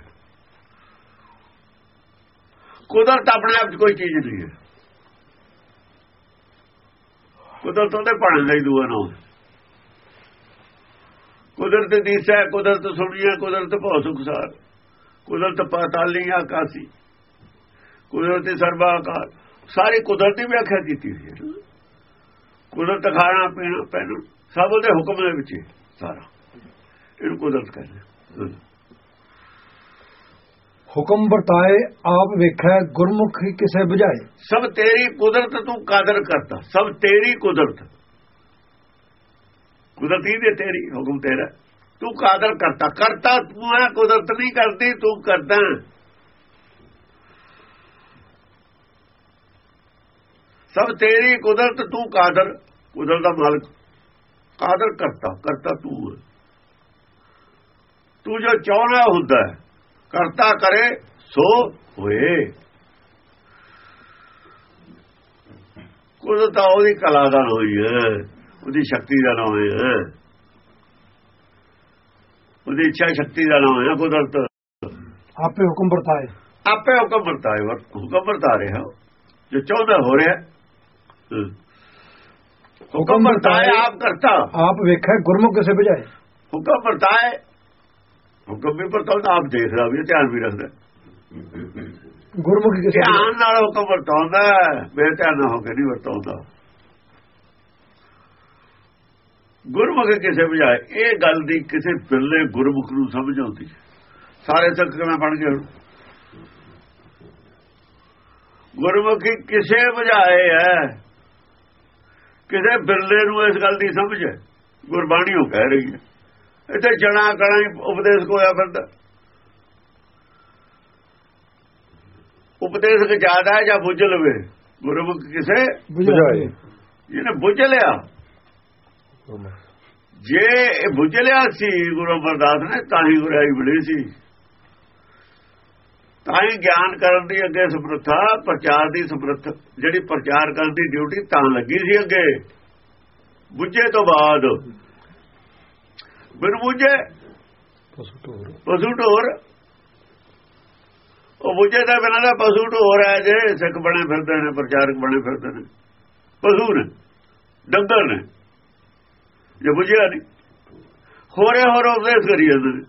ਕੁਦਰਤ ਆਪਣੇ ਆਪ 'ਚ ਕੋਈ ਚੀਜ਼ ਨਹੀਂ ਹੈ ਕੁਦਰਤ ਉਹਦੇ ਪਾਣ ਲਈ ਦੂਆ ਨਾ ਕੁਦਰਤ ਦੀਸਾ ਕੁਦਰਤ ਸੁਣੀਏ ਕੁਦਰਤ ਭਉ ਸੁਖਸਾਰ ਕੁਦਰਤ ਪਾਤਾਲੀ ਆਕਾਸੀ ਕੁਦਰਤ ਸਰਬਾਕਾਰ ਸਾਰੀ ਕੁਦਰਤ ਦੀ ਵਿਆਖਿਆ ਕੀਤੀ ਹੋਈ ਹੈ। ਕੁਦਰਤ ਖਾਣਾ ਪੀਣਾ ਪਹਿਨਣਾ ਸਭ ਉਹਦੇ ਹੁਕਮ ਦੇ ਵਿੱਚ ਸਾਰਾ। ਇਹਨੂੰ ਕੁਦਰਤ ਕਹਿੰਦੇ ਹੁਕਮ ਵਰਤਾਏ ਆਪ ਵੇਖੈ ਗੁਰਮੁਖੀ ਕਿਸੇ 부ਝਾਏ ਸਭ ਤੇਰੀ ਕੁਦਰਤ ਤੂੰ ਕਾਦਰ ਕਰਤਾ। ਸਭ ਤੇਰੀ ਕੁਦਰਤ। ਕੁਦਰਤੀ ਦੇ ਤੇਰੀ ਹੁਕਮ ਤੇਰਾ। ਤੂੰ ਕਾਦਰ ਕਰਤਾ। ਕਰਤਾ ਤੂੰ ਹੈ ਕੁਦਰਤ ਨਹੀਂ ਕਰਦੀ, ਤੂੰ ਕਰਦਾ। ਸਭ ਤੇਰੀ ਕੁਦਰਤ, ਤੂੰ ਕਾਦਰ। ਕੁਦਰਤ ਦਾ ਮਾਲਕ। ਕਾਦਰ ਕਰਤਾ ਕਰਤਾ ਤੂੰ ਤੂੰ ਜੋ ਚਾਹਣਾ ਹੁੰਦਾ ਕਰਤਾ ਕਰੇ, ਸੋ ਹੋਏ। ਕੁਦਰਤ ਉਹਦੀ ਕਲਾ ਦਾ ਹੋਈ ਹੈ। ਉਹਦੀ ਸ਼ਕਤੀ ਦਾ ਨਾਮ ਹੈ ਉਹਦੀ ਇੱਛਾ ਸ਼ਕਤੀ ਦਾ ਨਾਮ ਹੈ ਕੁਦਰਤ। ਆਪੇ ਹੁਕਮ ਵਰਤਾਏ। ਆਪੇ ਹੁਕਮ ਵਰਤਾਏ ਹੁਕਮ ਵਰਤਾ ਰਿਹਾ ਜੋ ਚਾਹੁੰਦਾ ਹੋ ਰਿਹਾ। ਹੁਕਮ ਵਰਤਾਏ ਆਪ ਕਰਤਾ। ਆਪ ਵੇਖੈ ਗੁਰਮੁਖ ਕਿਸੇ 부ਝਾਏ ਹੁਕਮ ਵਰਤਾਏ। ਹੁਕਮ ਵੀ ਵਰਤਾਉਂਦਾ ਆਪ ਦੇਖਦਾ ਵੀ ਧਿਆਨ ਵੀ ਰੱਖਦਾ। ਗੁਰਮੁਖੀ ਕਿਸੇ ਧਿਆਨ ਨਾਲ ਹੁਕਮ ਵਰਤਾਉਂਦਾ ਬੇਧਿਆਨ ਨਾ ਹੋ ਕੇ ਨਹੀਂ ਵਰਤਾਉਂਦਾ। ਗੁਰਮੁਖ ਕਿਸੇ ਬਜਾਏ ਇਹ ਗੱਲ ਦੀ ਕਿਸੇ ਬਿਰਲੇ ਗੁਰਮੁਖ ਨੂੰ ਸਮਝ ਆਉਂਦੀ। ਸਾਰੇ ਸਿੱਖ ਕਿਵੇਂ ਬਣ ਗਏ ਗੁਰਮੁਖੀ ਕਿਸੇ ਬਜਾਏ ਹੈ। ਕਿਸੇ ਬਿਰਲੇ ਨੂੰ ਇਸ ਗੱਲ ਦੀ ਸਮਝ ਹੈ। ਗੁਰਬਾਣੀ ਉਹ ਕਹਿ ਰਹੀ ਹੈ। ਇੱਥੇ ਜਣਾ ਕਣਾ ਉਪਦੇਸ਼ ਕੋਇਆ ਫਿਰਦਾ। ਉਪਦੇਸ਼ ਕਿ ਜ਼ਿਆਦਾ ਹੈ ਜਾਂ ਬੁੱਝ ਲਵੇ ਗੁਰਮੁਖ ਕਿਸੇ 부ਝਾਏ ਜਿਹਨੇ ਬੁੱਝ ਲਿਆ। ਜੇ ਇਹ ਬੁੱਝ ਲਿਆ ਸੀ ਗੁਰੂ ਅਮਰਦਾਸ ਨੇ ਤਾਂ ਹੀ ਗੁਰਾਈ ਬਣੀ ਸੀ। ਤਾਂ ਹੀ ਗਿਆਨ ਕਰਨ ਦੀ ਅੱਗੇ ਸਮਰੱਥਾ ਪ੍ਰਚਾਰ ਦੀ ਸਮਰੱਥ ਜਿਹੜੀ ਪ੍ਰਚਾਰ ਕਰਨ ਦੀ ਡਿਊਟੀ ਤਾਂ ਲੱਗੀ ਸੀ ਅੱਗੇ। ਬੁੱਝੇ ਤੋਂ ਬਾਅਦ। ਬਿਨ ਬੁੱਝੇ ਪਸ਼ੂ ਢੋਰ। ਉਹ ਬੁੱਝੇ ਦਾ ਬਿਨਾਂ ਦਾ ਪਸ਼ੂ ਢੋਰ ਹੈ ਜੇ ਸਿੱਖ ਬਣੇ ਫਿਰਦੇ ਨੇ ਪ੍ਰਚਾਰਕ ਬਣੇ ਫਿਰਦੇ ਨੇ। ਪਸ਼ੂ ਨੇ ਡੰਗਰ ਨੇ। ਜੇ ਬੁਝਿਆ ਨਹੀਂ ਹੋਰੇ ਹੋਰ ਉਪਦੇਸ਼ ਕਰੀ ਜਾਂਦੇ ਨੇ।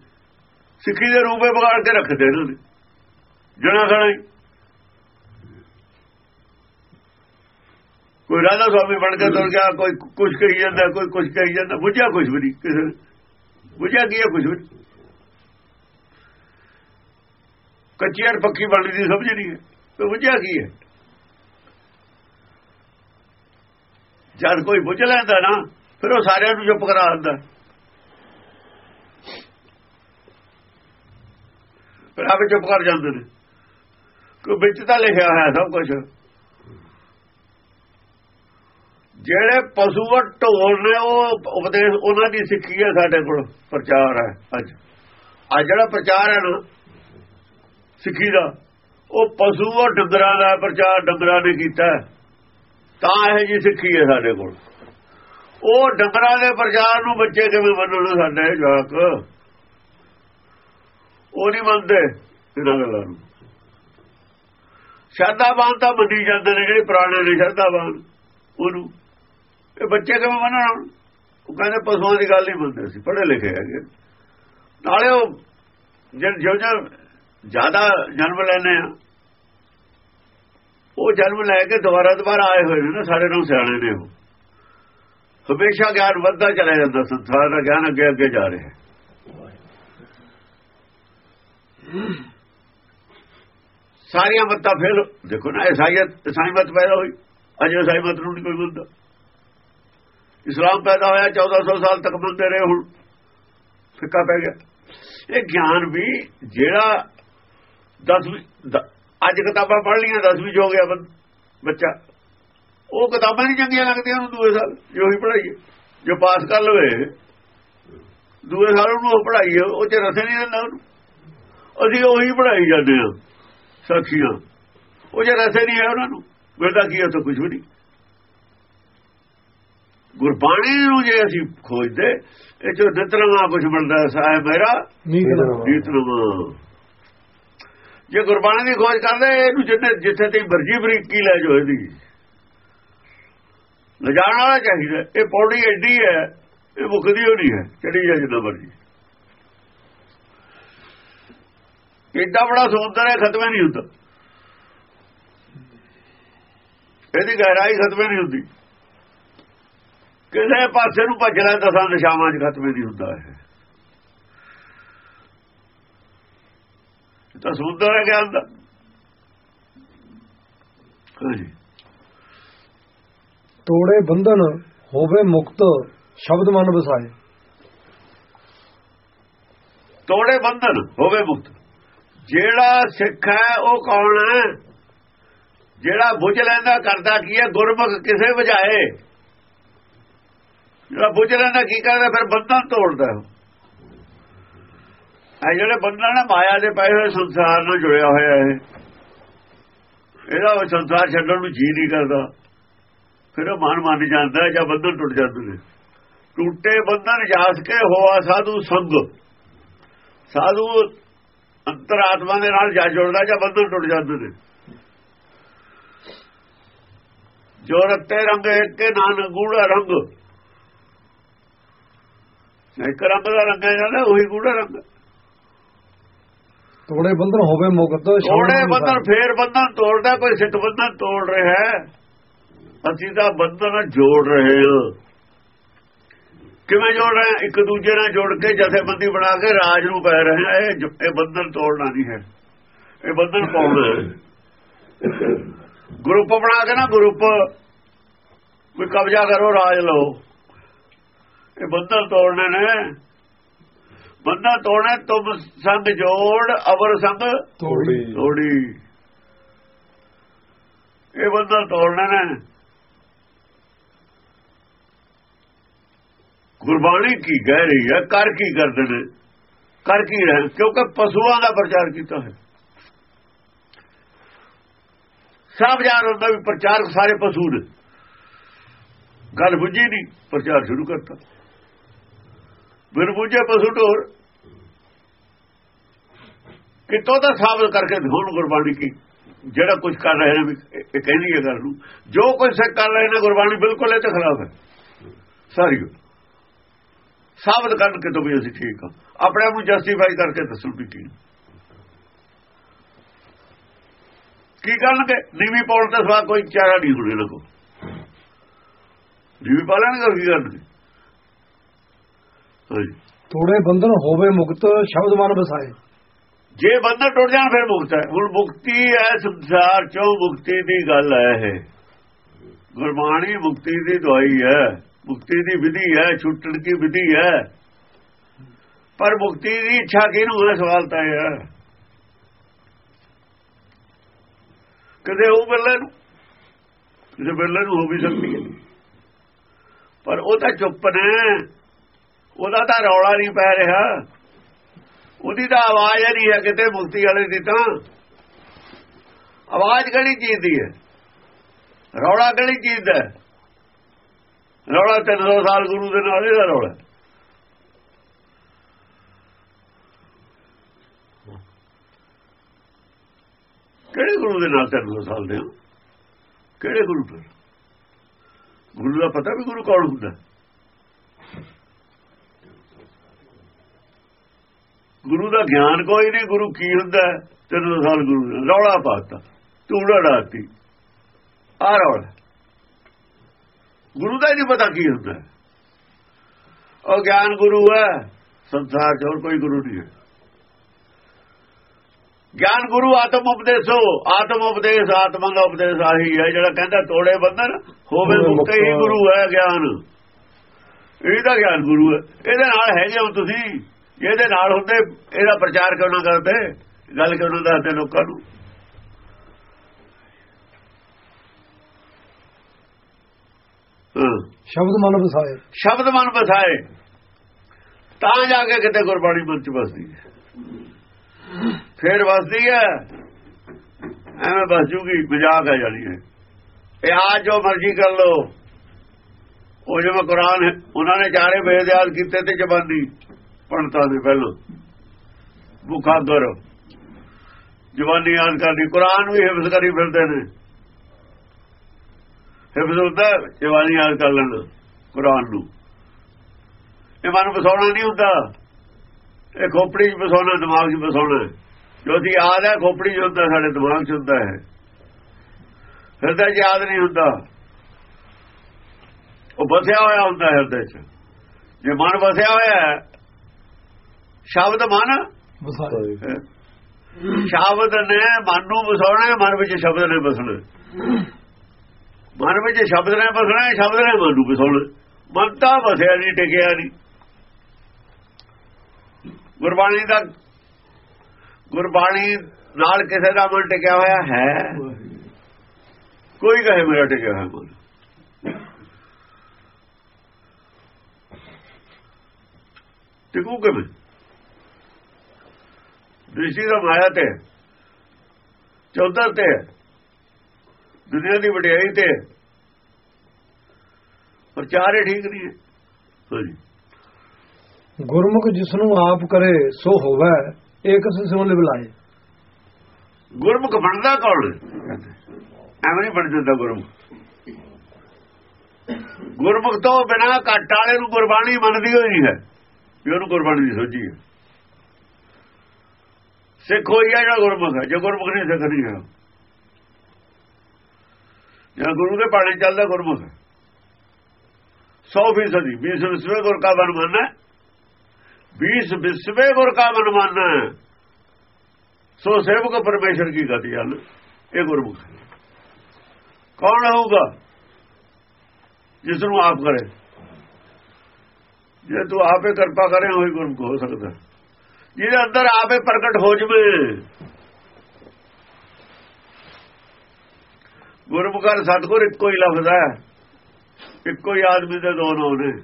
ਸਿੱਖੀ ਦੇ ਰੂਪੇ ਵਿਗਾੜ ਕੇ ਰੱਖਦੇ ਇਹਨਾਂ ਨੇ। ਜਣਾ ਖਣਾ ਕੋਈ ਰਾਧਾ ਸਵਾਮੀ ਬਣ ਕੇ ਤੁਰ ਗਿਆ, ਕੋਈ ਕੁਝ ਕਹੀ ਜਾਂਦਾ, ਕੋਈ ਕੁਝ ਕਹੀ ਜਾਂਦਾ, ਬੁਝਿਆ ਕੁਝ ਵੀ ਨਹੀਂ ਕਿਸੇ ਨੇ। ਬੁਝਿਆ ਕੀ ਹੈ ਕੁਝ ਵੀ ਕੱਚੀ ਔਰ ਪੱਕੀ ਬਣਦੀ ਦੀ ਸਮਝ ਨਹੀਂ ਹੈ। ਤੇ ਬੁਝਿਆ ਕੀ ਹੈ? ਜਦ ਕੋਈ ਬੁਝ ਲੈਂਦਾ ਨਾ ਫਿਰ ਉਹ ਸਾਰਿਆਂ ਨੂੰ ਚੁੱਪ ਕਰਾ ਦਿੰਦਾ। ਫਿਰ ਆਪੇ ਚੁੱਪ ਕਰ ਜਾਂਦੇ ਨੇ। ਕਿ ਵਿੱਚ ਤਾਂ ਲਿਖਿਆ ਹੋਇਆ ਸਭ ਕੁਝ ਜਿਹੜੇ ਪਸ਼ੂ ਢੋਲ ਨੇ ਉਹ ਉਪਦੇਸ਼ ਉਹਨਾਂ ਦੀ ਸਿੱਖੀ ਹੈ ਸਾਡੇ ਕੋਲ, ਪ੍ਰਚਾਰ ਹੈ ਅੱਜ। ਆ ਜਿਹੜਾ ਪ੍ਰਚਾਰ ਹੈ ਨਾ, ਸਿੱਖੀ ਦਾ, ਉਹ ਪਸ਼ੂ ਡੰਗਰਾਂ ਦਾ ਪ੍ਰਚਾਰ ਡੰਗਰਾਂ ਨੇ ਕੀਤਾ। ਤਾਂ ਇਹ ਜੀ ਸਿੱਖੀ ਹੈ ਸਾਡੇ ਕੋਲ। ਉਹ ਡੰਗਰਾਂ ਦੇ ਪ੍ਰਚਾਰ ਨੂੰ ਬੱਚੇ ਕਿਵੇਂ ਮੰਨਣ ਸਾਡੇ ਜਵਾਕ ਉਹ ਨਹੀਂ ਮੰਨਦੇ ਇਹਨਾਂ ਗੱਲਾਂ ਨੂੰ। ਸ਼ਰਧਾਵਾਨ ਤਾਂ ਮੰਨੀ ਜਾਂਦੇ ਨੇ ਜਿਹੜੇ ਪੁਰਾਣੇ ਨੇ, ਸ਼ਰਧਾਵਾਨ ਉਹਨੂੰ। ਇਹ ਬੱਚੇ ਕਿਵੇਂ ਮੰਨਣ ਉਹ ਕਹਿੰਦੇ ਪਸ਼ੂਆਂ ਦੀ ਗੱਲ ਨਹੀਂ ਮੰਨਦੇ ਸੀ ਪੜ੍ਹੇ ਲਿਖੇ ਹੈਗੇ। ਨਾਲੇ ਉਹ ਜਿਉਂ ਜਿਉਂ ਜ਼ਿਆਦਾ ਜਨਮ ਲੈਣੇ ਆ, ਉਹ ਜਨਮ ਲੈ ਕੇ ਦੁਬਾਰਾ ਦੁਬਾਰਾ ਆਏ ਹੋਏ ਨੇ ਨਾ ਸਾਰੇ ਨੂੰ ਸਿਆਣੇ ਨੇ ਉਹ। ਹਮੇਸ਼ਾ ਗਿਆਨ ਵੱਧਦਾ ਚਲਾ ਜਾਂਦਾ ਸੰਸਾਰ ਦਾ ਗਿਆਨ ਅੱਗੇ ਅੱਗੇ ਜਾ ਰਿਹਾ ਹੈ ਸਾਰੀਆਂ ਮੱਤਾਂ ਫੇਲ ਦੇਖੋ ਨਾ ਇਸਾਈਅਤ ਇਸਾਈ ਮਤ ਪੈਦਾ ਹੋਈ ਅਜੇ ਇਸਾਈ ਮਤ ਨੂੰ ਨਹੀਂ ਕੋਈ ਮੰਨਦਾ ਇਸਲਾਮ ਪੈਦਾ ਹੋਇਆ 1400 ਸਾਲ ਤੱਕ ਮੰਨਦੇ ਰਹੇ ਹੁਣ ਫਿੱਕਾ ਪੈ ਗਿਆ ਇਹ ਗਿਆਨ ਵੀ ਜਿਹੜਾ 10ਵੀਂ ਅੱਜ ਕਿਤਾਬਾਂ ਪੜ੍ਹ ਲੀਆਂ 10ਵੀਂ ਹੋ ਗਿਆ ਬੱਚਾ ਉਹ ਕਿਤਾਬਾਂ ਨਹੀਂ ਚੰਗੀਆਂ ਲੱਗਦੀਆਂ ਉਹਨੂੰ ਦੂਏ ਸਾਲ ਜੋ ਹੀ ਪੜ੍ਹਾਈਏ। ਜੋ ਪਾਸ ਕਰ ਲਵੇ ਦੂਏ ਸਾਲ ਉਹਨੂੰ ਉਹ ਪੜ੍ਹਾਈਏ ਉਹ ਚ ਰਸ ਨਹੀਂ ਦਿੰਦਾ ਉਹਨੂੰ। ਅਸੀਂ ਉਹੀ ਪੜ੍ਹਾਈ ਜਾਂਦੇ ਹਾਂ ਸਾਖੀਆਂ। ਉਹ ਜੇ ਰਸ ਨਹੀਂ ਹੈ ਉਹਨਾਂ ਨੂੰ ਮਿਲਦਾ ਕੀ ਹੈ ਤਾਂ ਕੁਝ ਵੀ ਨਹੀਂ। ਗੁਰਬਾਣੀ ਨੂੰ ਜੇ ਅਸੀਂ ਖੋਜਦੇ ਇਹ ਚੋਂ ਨਿਤਰਮਾ ਕੁਝ ਮਿਲਦਾ ਸਾਹਿਬ ਮੇਰਾ ਨੀਤ ਨਿਤਰਮਾ ਜੇ ਗੁਰਬਾਣੀ ਦੀ ਖੋਜ ਕਰਦੇ ਇਹਨੂੰ ਜਿੱਥੇ ਜਿੱਥੇ ਤੇ ਮਰਜ਼ੀ ਬਰੀਕੀ ਲੈ ਜੋ ਇਹਦੀ। ਲਿਜਾਣ ਵਾਲਾ ਚਾਹੀਦਾ। ਇਹ ਪੌੜੀ ਐਡੀ ਹੈ, ਇਹ ਮੁਕਦੀ ਹੋਣੀ ਹੈ ਚੜੀ ਜਾ ਜਿੰਨਾ ਮਰਜ਼ੀ। ਕਿੱਡਾ ਬੜਾ ਸਮੁੰਦਰ ਹੈ, ਖਤਮ ਨਹੀਂ ਹੁੰਦਾ। ਇਹਦੀ ਗਹਿਰਾਈ ਖਤਮ ਨਹੀਂ ਹੁੰਦੀ। ਕਿਸੇ ਪਾਸੇ ਨੂੰ ਭੱਜ ਲੈ ਦਸਾਂ ਦਿਸ਼ਾਵਾਂ 'ਚ ਖਤਮ ਨਹੀਂ ਹੁੰਦਾ ਹੈ ਇਹ ਤਾਂ ਸਮੁੰਦਰ ਹੈ ਗਿਆਨ ਦਾ। ਹਾਂਜੀ। ਤੋੜੇ ਬੰਧਨ ਹੋਵੇ ਮੁਕਤ, ਸ਼ਬਦ ਮਨ ਵਸਾਏ। ਤੋੜੇ ਬੰਧਨ ਹੋਵੇ ਮੁਕਤ। ਜਿਹੜਾ ਸਿੱਖ ਹੈ, ਉਹ ਕੌਣ ਹੈ? ਜਿਹੜਾ ਬੁੱਝ ਲੈਂਦਾ ਕਰਦਾ ਕੀ ਹੈ? ਗੁਰਮੁਖ ਕਿਸੇ ਵਜਾਏ। ਜਿਹੜਾ ਬੁੱਝ ਲੈਂਦਾ ਕੀ ਕਰਦਾ, ਫਿਰ ਬੰਧਨ ਤੋੜਦਾ ਉਹ ਇਹ ਜਿਹੜੇ ਬੰਧਨ ਨੇ ਮਾਇਆ ਦੇ ਪਏ ਹੋਏ ਸੰਸਾਰ ਨਾਲ ਜੁੜਿਆ ਹੋਇਆ ਹੈ ਇਹਦਾ ਸੰਸਾਰ ਛੱਡਣ ਨੂੰ ਜੀ ਨਹੀਂ ਕਰਦਾ। ਫਿਰ ਉਹ ਮਨ ਮੰਨ ਜਾਂਦਾ ਜਾਂ ਬੰਧਨ ਟੁੱਟ ਜਾਂਦੇ ਨੇ। ਟੁੱਟੇ ਬੰਧਨ ਜਾਸ ਕੇ ਹੋਆ ਸਾਧੂ ਸੰਗ। ਸਾਧੂ ਅੰਤਰਾਤਮਾ ਦੇ ਨਾਲ ਜਾ ਜੁੜਦਾ ਜਾਂ ਬੰਧਨ ਟੁੱਟ ਜਾਂਦੇ ਨੇ। ਜੋ ਰਤੇ ਰੰਗ ਇੱਕ ਨਾਨ ਗੂੜਾ ਰੰਗ। ਇੱਕ ਰੰਗ ਦਾ ਰੰਗ ਹੈ ਜਾਂਦਾ ਉਹੀ ਗੂੜਾ ਰੰਗ। ਤੋੜੇ ਬੰਧਨ ਹੋਵੇ ਮੁਕਤ ਤੋੜੇ ਬੰਧਨ। ਫੇਰ ਬੰਧਨ ਤੋੜਦਾ ਕੋਈ ਸਿੱਖ ਬੰਧਨ ਤੋੜ ਰਿਹਾ ਹੈ। ਅਸੀਂ ਤਾਂ ਬੰਧਨ ਜੋੜ ਰਹੇ ਹਾਂ। ਕਿਵੇਂ ਜੋੜ ਰਹੇ ਇੱਕ ਦੂਜੇ ਨਾਲ ਜੋੜ ਕੇ ਜਥੇਬੰਦੀ ਬਣਾ ਕੇ ਰਾਜ ਨੂੰ ਪੈ ਰਹੇ ਹਾਂ। ਇਹ ਇਹ ਬੰਧਨ ਤੋੜਨਾ ਨਹੀਂ ਹੈ। ਇਹ ਬੰਧਨ ਪਾਉਣਾ ਹੈ ਗਰੁੱਪ ਬਣਾ ਕੇ ਨਾ ਗਰੁੱਪ ਕੋਈ ਕਬਜ਼ਾ ਕਰੋ ਰਾਜ ਲਓ। ਇਹ ਬੰਧਨ ਤੋੜਨੇ ਨੇ। ਬੰਧਨ ਤੋੜਨੇ ਤੁਮ ਸੰਗ ਜੋੜ ਅਵਰ ਸੰਗ ਤੋੜੀ। ਤੋੜੀ। ਇਹ ਬੰਦਾ ਤੋੜਨਾ ਨੇ। ਗੁਰਬਾਣੀ ਕੀ ਕਹਿ ਰਹੀ ਹੈ, ਕਰ ਕੀ ਕਰਦੇ ਨੇ? ਕਰ ਕੀ ਰਹੇ ਕਿਉਂਕਿ ਪਸ਼ੂਆਂ ਦਾ ਪ੍ਰਚਾਰ ਕੀਤਾ ਹੈ। ਸਭ ਜਾਣ ਹੁੰਦਾ ਵੀ ਪ੍ਰਚਾਰਕ ਸਾਰੇ ਪਸ਼ੂ ਨੇ। ਗੱਲ ਬੁੱਝੀ ਨਹੀਂ, ਪ੍ਰਚਾਰ ਸ਼ੁਰੂ ਕਰਤਾ। ਬਿਨ ਬੁੱਝੇ ਪਸ਼ੂ ਢੋਰ ਕਿਤੋਂ ਤਾਂ ਸਾਬਤ ਕਰਕੇ ਦਿਖਾਉਣ ਗੁਰਬਾਣੀ ਕੀ, ਜਿਹੜਾ ਕੁਝ ਕਰ ਰਹੇ ਨੇ ਇਹ ਕਹਿੰਦੀ ਹੈ ਗੱਲ ਨੂੰ। ਜੋ ਕੁਝ ਸੇ ਕਰ ਰਹੇ ਨੇ ਗੁਰਬਾਣੀ ਬਿਲਕੁਲ ਇਹ ਤੇ ਖਿਲਾਫ ਹੈ। ਸਾਰੀ ਸਾਬਤ ਕਰਨ ਕਿ ਤੋਂ ਵੀ ਅਸੀਂ ਠੀਕ ਹਾਂ। ਆਪਣੇ ਆਪ ਨੂੰ ਜਸਟੀਫਾਈ ਕਰਕੇ ਦੱਸੋ ਵੀ ਕੀ ਕੀ ਕਰਨਗੇ? ਨੀਵੀਂ ਪਾਉਣ ਤੇ ਸਵਾ ਕੋਈ ਚਾਰਾ ਨਹੀਂ ਹੋਣੇ ਲੱਗੋ। ਨੀਵੀਂ ਪਾ ਲੈਣਗੇ ਕੀ ਕਰਨਗੇ? ਤੋੜੇ ਬੰਧਨ ਹੋਵੇ ਮੁਕਤ ਸ਼ਬਦ ਮਨ ਵਸਾਏ ਜੇ ਬੰਧਨ ਟੁੱਟ ਜਾਣ ਫਿਰ ਮੁਕਤ ਹੈ। ਹੁਣ ਮੁਕਤੀ ਹੈ ਸੰਸਾਰ ਚੋਂ ਮੁਕਤੀ ਦੀ ਗੱਲ ਹੈ। ਇਹ ਗੁਰਬਾਣੀ ਮੁਕਤੀ ਦੀ ਦਵਾਈ ਹੈ। ਮੁਕਤੀ ਦੀ ਵਿਧੀ ਹੈ, ਛੁੱਟਣ ਦੀ ਵਿਧੀ ਹੈ। ਪਰ ਮੁਕਤੀ ਦੀ ਇੱਛਾ ਕਿਹਨੂੰ ਹੈ? ਸਵਾਲ ਤਾਂ ਇਹ ਹੈ। ਕਦੇ ਉਹ ਬੱਲੇ ਨੂੰ ਕਿਸੇ ਬੱਲੇ ਨੂੰ ਹੋ ਵੀ ਸਕਦੀ ਹੈ। ਪਰ ਉਹ ਤਾਂ ਚੁੱਪ ਨੇ। ਉਹਦਾ ਤਾਂ ਰੌਲਾ ਨਹੀਂ ਪੈ ਰਿਹਾ। ਉਹਦੀ ਤਾਂ ਆਵਾਜ਼ ਨਹੀਂ ਹੈ ਕਿਤੇ ਮੁਕਤੀ ਵਾਲੇ ਦੀ ਤਾਂ। ਆਵਾਜ਼ ਕਿਹੜੀ ਚੀਜ਼ ਦੀ ਹੈ? ਰੌਲਾ ਕਿਹੜੀ ਚੀਜ਼ ਦਾ ਰੌਲਾ 300 ਸਾਲ ਗੁਰੂ ਦੇ ਨਾਲ ਇਹਦਾ ਰੌਲਾ। ਕਿਹੜੇ ਗੁਰੂ ਦੇ ਨਾਲ 300 ਸਾਲ ਦੇ ਹੋ? ਕਿਹੜੇ ਗੁਰੂ ਪਰ ਗੁਰੂ ਦਾ ਪਤਾ ਵੀ ਗੁਰੂ ਕੌਣ ਹੁੰਦਾ? ਗੁਰੂ ਦਾ ਗਿਆਨ ਕੋਈ ਨਹੀਂ, ਗੁਰੂ ਕੀ ਹੁੰਦਾ? ਹੈ? ਤਿੰਨ ਸਾਲ ਗੁਰੂ ਰੌਲਾ ਪਾਤਾ ਧੂੜਾ ਡਾਤੀ ਆ ਰੌਲਾ। ਗੁਰੂ ਦਾ ਹੀ ਨਹੀਂ ਪਤਾ ਕੀ ਹੁੰਦਾ। ਉਹ ਗਿਆਨ ਗੁਰੂ ਹੈ ਸੰਸਾਰ 'ਚ ਹੋਰ ਕੋਈ ਗੁਰੂ ਨਹੀਂ ਹੈ। ਗਿਆਨ ਗੁਰੂ ਆਤਮ ਉਪਦੇਸੋ ਆਤਮ ਉਪਦੇਸ਼ ਆਤਮਾ ਦਾ ਉਪਦੇਸ਼ ਆਹੀ ਹੈ ਜਿਹੜਾ ਕਹਿੰਦਾ ਤੋੜੇ ਬੰਧਨ ਹੋਵੇ ਮੁਕਤ ਹੀ। ਗੁਰੂ ਹੈ ਗਿਆਨ। ਇਹਦਾ ਗਿਆਨ ਗੁਰੂ ਹੈ। ਇਹਦੇ ਨਾਲ ਹੈਗੇ ਹੋ ਤੁਸੀਂ। ਇਹਦੇ ਨਾਲ ਹੁੰਦੇ ਇਹਦਾ ਪ੍ਰਚਾਰ ਕਿਉਂ ਨਾ ਕਰਦੇ? ਗੱਲ ਕਿਉਂ ਨਾ ਦੱਸਦੇ ਲੋਕਾਂ ਨੂੰ ਹਾਂ ਸ਼ਬਦ ਮਨ ਵਸਾਏ ਸ਼ਬਦ ਮਨ ਵਸਾਏ ਤਾਂ ਜਾ ਕੇ ਕਿਤੇ ਗੁਰਬਾਣੀ ਮਨ ਚ ਵਸਦੀ ਹੈ। ਫੇਰ ਵਸਦੀ ਹੈ। ਐਵੇਂ ਬਸ ਜੂਗੀ, ਮਜ਼ਾਕ ਆ ਜਾਣੀ ਹੈ। ਇਹ ਆ ਜੋ ਮਰਜ਼ੀ ਕਰ ਲੋ ਉਹ ਜਿਵੇਂ ਕੁਰਾਨ ਹੈ, ਉਹਨਾਂ ਨੇ ਚਾਰੇ ਵੇਦ ਯਾਦ ਕੀਤੇ ਤੇ ਜ਼ਬਾਨੀ ਪੜਤਾ ਦੇ ਪਹਿਲਾਂ। ਭੁੱਖਾ ਦਰ ਜ਼ਬਾਨੀ ਯਾਦ ਕਰਨੀ, ਕੁਰਾਨ ਵੀ ਹਿਫਜ਼ ਕਰੀ ਫਿਰਦੇ ਨੇ। ਹਿਫਜ਼ ਹੁੰਦਾ ਜ਼ਬਾਨੀ ਯਾਦ ਕਰ ਲੈਣਾ ਕੁਰਾਨ ਨੂੰ। ਇਹ ਮਨ ਬਸਾਉਣਾ ਨਹੀਂ ਹੁੰਦਾ। ਇਹ ਖੋਪੜੀ 'ਚ ਬਸਾਉਣਾ ਦਿਮਾਗ 'ਚ ਬਸਾਉਣਾ। ਜੋ ਸੀ ਯਾਦ ਹੈ ਖੋਪੜੀ 'ਚ ਹੁੰਦਾ ਸਾਡੇ ਦਿਮਾਗ 'ਚ ਹੁੰਦਾ ਹੈ ਹਿਰਦੇ 'ਚ ਯਾਦ ਨਹੀਂ ਹੁੰਦਾ। ਉਹ ਬਸਿਆ ਹੋਇਆ ਹੁੰਦਾ ਹੈ ਹਿਰਦੇ 'ਚ। ਜੇ ਮਨ ਬਸਿਆ ਹੋਇਆ ਹੈ ਸ਼ਬਦ ਮਨ। ਸ਼ਬਦ ਨੇ ਮਨ ਨੂੰ ਵਸਾਉਣਾ ਹੈ, ਮਨ ਵਿੱਚ ਸ਼ਬਦ ਨੇ ਬਸਣਾ ਮਨ ਵਿੱਚ ਸ਼ਬਦ ਨੇ ਬਸਣਾ ਹੈ, ਸ਼ਬਦ ਨੇ ਮਨ ਨੂੰ ਵਸਾਉਣਾ ਮਨ ਤਾਂ ਵਸਿਆ ਨਹੀਂ ਟਿਕਿਆ ਨਹੀਂ। ਗੁਰਬਾਣੀ ਦਾ ਗੁਰਬਾਣੀ ਨਾਲ ਕਿਸੇ ਦਾ ਮਨ ਟਿਕਿਆ ਹੋਇਆ ਹੈ। ਕੋਈ ਕਹੇ ਮੇਰਾ ਟਿਕਿਆ ਹੋਇਆ ਮਨ। ਟਿਕੂ ਕਿਵੇਂ? ਦ੍ਰਿਸ਼ਟੀ ਦਾ ਮਾਇਆ ਤੇ ਚੌਧਰ ਤੇ ਦੁਨੀਆ ਦੀ ਵਡਿਆਈ ਤੇ ਪ੍ਰਚਾਰ ਹੀ ਠੀਕ ਨਹੀਂ ਹੈ। ਹਾਂਜੀ ਗੁਰਮੁਖ ਜਿਸ ਨੂੰ ਆਪ ਕਰੇ ਸੋ ਹੋਵੇ ਏਕ ਸਿਉ ਲਿਵਲਾਏ ਗੁਰਮੁਖ ਬਣਦਾ ਕੌਣ? ਐਵੇਂ ਨਹੀਂ ਬਣ ਜਾਂਦਾ ਗੁਰਮੁਖ। ਗੁਰਮੁਖ ਤੋਂ ਬਿਨਾ ਘੱਟ ਵਾਲੇ ਨੂੰ ਗੁਰਬਾਣੀ ਮੰਨਦੀ ਹੋਈ ਨਹੀਂ ਹੈ ਵੀ ਉਹਨੂੰ ਗੁਰਬਾਣੀ ਦੀ ਸੋਝੀ ਹੈ। ਸਿੱਖ ਹੋਈ ਹੈ ਜਾਂ ਗੁਰਮੁਖ ਹੈ? ਜੇ ਗੁਰਮੁਖ ਨਹੀਂ ਸਿੱਖ ਨਹੀਂ ਹੈ। ਜਾਂ ਗੁਰੂ ਦੇ ਪਾਣੇ ਚੱਲਦਾ ਗੁਰਮੁਖ ਹੈ। 100 ਫੀਸਦੀ 20 ਵਿਸਵੇ ਗੁਰ ਕਾ ਬਨ ਮੰਨਣਾ 20 ਵਿਸਵੇ ਗੁਰ ਕਾ ਬਨ ਮੰਨਣਾ ਸੋ ਸੇਵਕ ਪਰਮੇਸ਼ਰ ਕੀ ਗਤੀ ਹਨ ਇਹ ਗੁਰਮੁਖ ਕੌਣ ਹੋਊਗਾ ਜਿਸ ਨੂੰ ਆਪ ਕਰੇ ਜੇ ਤੂੰ ਆਪੇ ਕਿਰਪਾ ਕਰੇ ਹੋਈ ਗੁਰਮੁਖ ਹੋ ਸਕਦਾ ਜਿਹਦੇ ਅੰਦਰ ਆਪੇ ਪ੍ਰਗਟ ਹੋ ਜਵੇ ਗੁਰਮੁਖਰ ਸਤਗੁਰ ਇੱਕੋ ਹੀ ਲਫ਼ਜ਼ ਹੈ ਇੱਕੋ ਹੀ ਆਦਮੀ ਦੇ ਦੋ ਨਾਮ ਨੇ।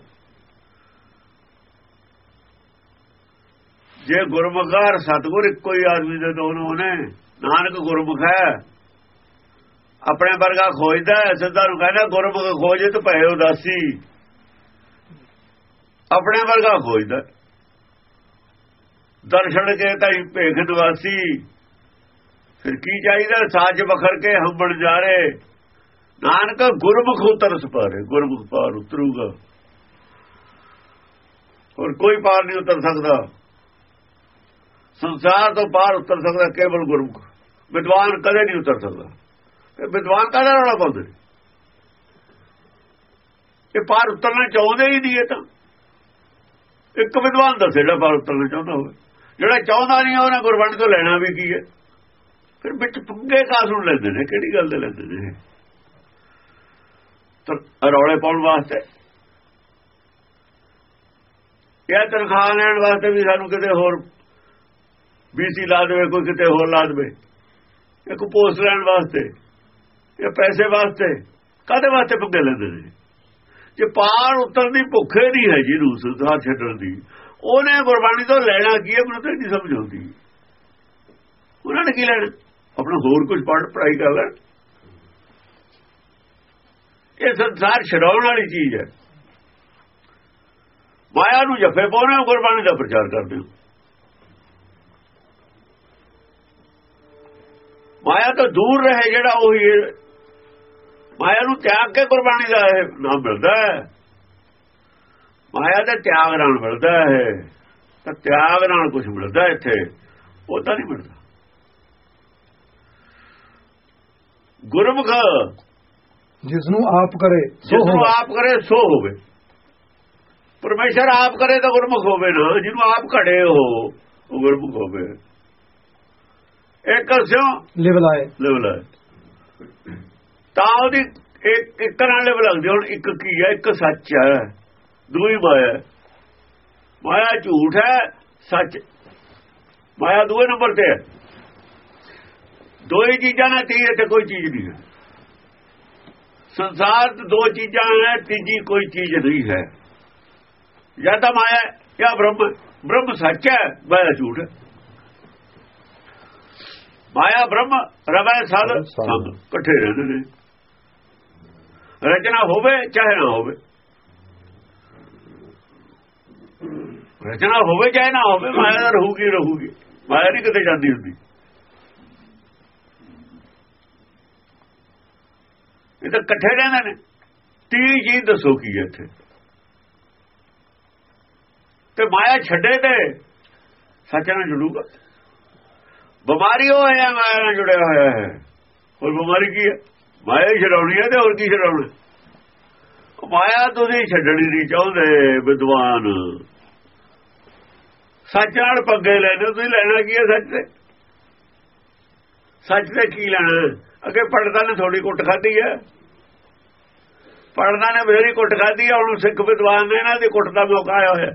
ਜੇ ਗੁਰਮੁਖਾਰ ਸਤਗੁਰ ਇੱਕੋ ਹੀ ਆਦਮੀ ਦੇ ਦੋ ਨਾਮ ਨੇ। ਨਾਨਕ ਗੁਰਮੁਖ ਹੈ। ਆਪਣੇ ਵਰਗਾ ਖੋਜਦਾ ਸਿੱਧਾ ਨੂੰ ਕਹਿੰਦਾ, ਗੁਰਮੁਖ ਖੋਜੇ ਤੇ ਭਏ ਉਦਾਸੀ। ਆਪਣੇ ਵਰਗਾ ਖੋਜਦਾ ਦਰਸ਼ਨ ਕੇ ਤਾਈ ਭੇਖ ਨਿਵਾਸੀ। ਫਿਰ ਕੀ ਚਾਹੀਦਾ? ਸਾਜ ਬਖਰ ਕੇ ਹੰਬਣ ਜਾ ਰਹੇ ਨਾਨਕ ਗੁਰਮੁਖ ਉਤਰ ਸਪਾਰੇ, ਗੁਰਮੁਖ ਪਾਰ ਉਤਰੂਗਾ। ਹੋਰ ਕੋਈ ਪਾਰ ਨਹੀਂ ਉਤਰ ਸਕਦਾ। ਸੰਸਾਰ ਤੋਂ ਪਾਰ ਉਤਰ ਸਕਦਾ ਕੇਵਲ ਗੁਰਮੁਖ। ਵਿਦਵਾਨ ਕਦੇ ਨਹੀਂ ਉਤਰ ਸਕਦਾ। ਇਹ ਵਿਦਵਾਨ ਕਾਹਦਾ ਰੌਲਾ ਪਾਉਂਦੇ? ਇਹ ਪਾਰ ਉਤਰਨਾ ਚਾਹੁੰਦੇ ਹੀ ਨਹੀਂ ਇਹ ਤਾਂ। ਇੱਕ ਵਿਦਵਾਨ ਦੱਸੇ ਜਿਹੜਾ ਪਾਰ ਉਤਰਨਾ ਚਾਹੁੰਦਾ ਹੋਵੇ। ਜਿਹੜਾ ਚਾਹੁੰਦਾ ਨਹੀਂ ਉਹਨੇ ਗੁਰਬਾਣੀ ਤੋਂ ਲੈਣਾ ਵੀ ਕੀ ਹੈ? ਫਿਰ ਵਿੱਚ ਪੁੱਗੇ ਕਾਸੂ ਲੈਂਦੇ ਨੇ, ਕਿਹੜੀ ਗੱਲ ਦੇ ਲੈਂਦੇ ਨੇ ਤਾਂ ਰੌਲੇ ਪਾਉਣ ਵਾਸਤੇ। ਇਹ ਤਨਖਾਹ ਲੈਣ ਵਾਸਤੇ ਵੀ ਸਾਨੂੰ ਕਿਤੇ ਹੋਰ ਬੀਸੀ ਲਾ ਦੇਵੇ, ਕੋਈ ਕਿਤੇ ਹੋਰ ਲਾ ਦੇਵੇ। ਇੱਕ ਪੋਸਟ ਲੈਣ ਵਾਸਤੇ, ਇਹ ਪੈਸੇ ਵਾਸਤੇ ਕਾਦੇ ਵਾਸਤੇ ਪੁੱਗੇ ਲੈਂਦੇ ਨੇ? ਜੇ ਪਾਰ ਉਤਰ ਦੀ ਭੁੱਖੇ ਨਹੀਂ ਹੈ ਜਿਹਨੂੰ ਸੰਸਾਰ ਛੱਡਣ ਦੀ, ਉਹਨੇ ਗੁਰਬਾਣੀ ਤੋਂ ਲੈਣਾ ਕੀ ਹੈ, ਮੈਨੂੰ ਤਾਂ ਨਹੀਂ ਸਮਝ ਆਉਂਦੀ। ਉਹਨਾਂ ਨੇ ਕੀ ਲੈਣਾ? ਆਪਣਾ ਹੋਰ ਕੁਝ ਪੜ੍ਹ ਪੜਾਈ ਕਰ ਲੈਣ। ਇਹ ਸੰਸਾਰ ਛਡਾਉਣ ਵਾਲੀ ਚੀਜ਼ ਹੈ। ਮਾਇਆ ਨੂੰ ਜੱਫੇ ਪਾਉਣੇ ਹੋ, ਗੁਰਬਾਣੀ ਦਾ ਪ੍ਰਚਾਰ ਕਰਦੇ ਹੋ। ਮਾਇਆ ਤੋਂ ਦੂਰ ਰਹੇ ਜਿਹੜਾ ਉਹੀ ਮਾਇਆ ਨੂੰ ਤਿਆਗ ਕੇ ਗੁਰਬਾਣੀ ਦਾ ਇਹ ਨਾਮ ਮਿਲਦਾ ਹੈ। ਮਾਇਆ ਦਾ ਤਿਆਗ ਨਾਲ ਮਿਲਦਾ ਹੈ। ਤਾਂ ਤਿਆਗ ਨਾਲ ਕੁਝ ਮਿਲਦਾ ਇੱਥੇ। ਉਹ ਤਾਂ ਨਹੀਂ ਮਿਲਦਾ। ਗੁਰਮੁਖ ਜਿਸ ਨੂੰ ਆਪ ਕਰੇ ਸੋ ਜਿਸ ਨੂੰ ਆਪ ਕਰੇ ਸੋ ਹੋਵੇ। ਪਰਮੇਸ਼ਰ ਆਪ ਕਰੇ ਤਾਂ ਗੁਰਮੁਖ ਹੋਵੇ ਨਾ ਜਿਹਨੂੰ ਆਪ ਘੜੇ ਹੋ ਉਹ ਗੁਰਮੁਖ ਹੋਵੇ। ਇੱਕ ਸਿਓ ਲਿਵਲਾਏ ਲੈਵਲ ਹੈ ਤਾਂ ਉਹਦੀ ਇੱਕ ਇੱਕ ਨਾਲ ਲੈਵਲ ਲੱਗਦੀ ਹੁਣ ਇੱਕ ਕੀ ਹੈ ਇੱਕ ਸੱਚ ਹੈ ਦੂਈ ਮਾਇਆ। ਹੈ। ਮਾਇਆ ਝੂਠ ਹੈ ਸੱਚ। ਮਾਇਆ ਦੂਏ ਨੰਬਰ ਤੇ ਹੈ। ਦੋ ਹੀ ਚੀਜ਼ਾਂ ਨਾਲ ਤੀਏ ਤੇ ਕੋਈ ਚੀਜ਼ ਨਹੀਂ ਹੈ। ਸੰਸਾਰ 'ਚ ਦੋ ਚੀਜ਼ਾਂ ਹੈ ਤੀਜੀ ਕੋਈ ਚੀਜ਼ ਨਹੀਂ ਹੈ। ਜਾਂ ਤਾਂ ਮਾਇਆ ਜਾਂ ਬ੍ਰਹਮ ਬ੍ਰਹਮ ਸੱਚ ਹੈ ਮਾਇਆ ਝੂਠ ਮਾਇਆ ਬ੍ਰਹਮ ਰਵੈ ਸਦ ਸਭ ਇਕੱਠੇ ਰਹਿੰਦੇ ਨੇ। ਰਚਨਾ ਹੋਵੇ ਚਾਹੇ ਨਾ ਹੋਵੇ। ਰਚਨਾ ਹੋਵੇ ਚਾਹੇ ਨਾ ਹੋਵੇ ਮਾਇਆ ਰਹੂਗੀ ਰਹੂਗੀ। ਮਾਇਆ ਨਹੀਂ ਕਿਤੇ ਜਾਂਦੀ ਹੁੰਦੀ। ਇਹ ਤਾਂ ਇਕੱਠੇ ਰਹਿੰਦੇ ਨੇ। ਤੀ ਜੀ ਦੱਸੋ ਕੀ ਹੈ ਇੱਥੇ। ਤੇ ਮਾਇਆ ਛੱਡੇ ਤੇ ਸੱਚ ਨਾਲ ਜੁੜੂਗਾ। ਬਿਮਾਰੀ ਉਹ ਹੈ, ਮਾਇਆ ਨਾਲ ਜੁੜਿਆ ਹੋਇਆ ਹੈ। ਹੋਰ ਬਿਮਾਰੀ ਕੀ ਹੈ? ਮਾਇਆ ਹੀ ਛਡਾਉਣੀ ਹੈ ਤੇ ਹੋਰ ਕੀ ਛਡਾਉਣਾ ਮਾਇਆ ਤੁਸੀਂ ਛੱਡਣੀ ਨਹੀਂ ਚਾਹੁੰਦੇ, ਵਿਦਵਾਨ। ਸੱਚ ਨਾਲ ਪੱਗੇ ਲੈਣੇ ਤੁਸੀਂ ਲੈਣਾ ਕੀ ਹੈ ਸੱਚ ਤੇ? ਸੱਚ ਤੇ ਕੀ ਲੈਣਾ? ਅੱਗੇ ਪੜਦਾ ਨੇ ਥੋੜੀ ਕੁੱਟ ਖਾਧੀ ਹੈ। ਪੜਦਾ ਨੇ ਬਥੇਰੀ ਕੁੱਟ ਖਾਧੀ ਹੈ ਹੁਣ ਸਿੱਖ ਵਿਦਵਾਨ ਨੇ ਇਹਨਾਂ ਦੀ ਕੁੱਟ ਦਾ ਮੌਕਾ ਆਇਆ ਹੋਇਆ।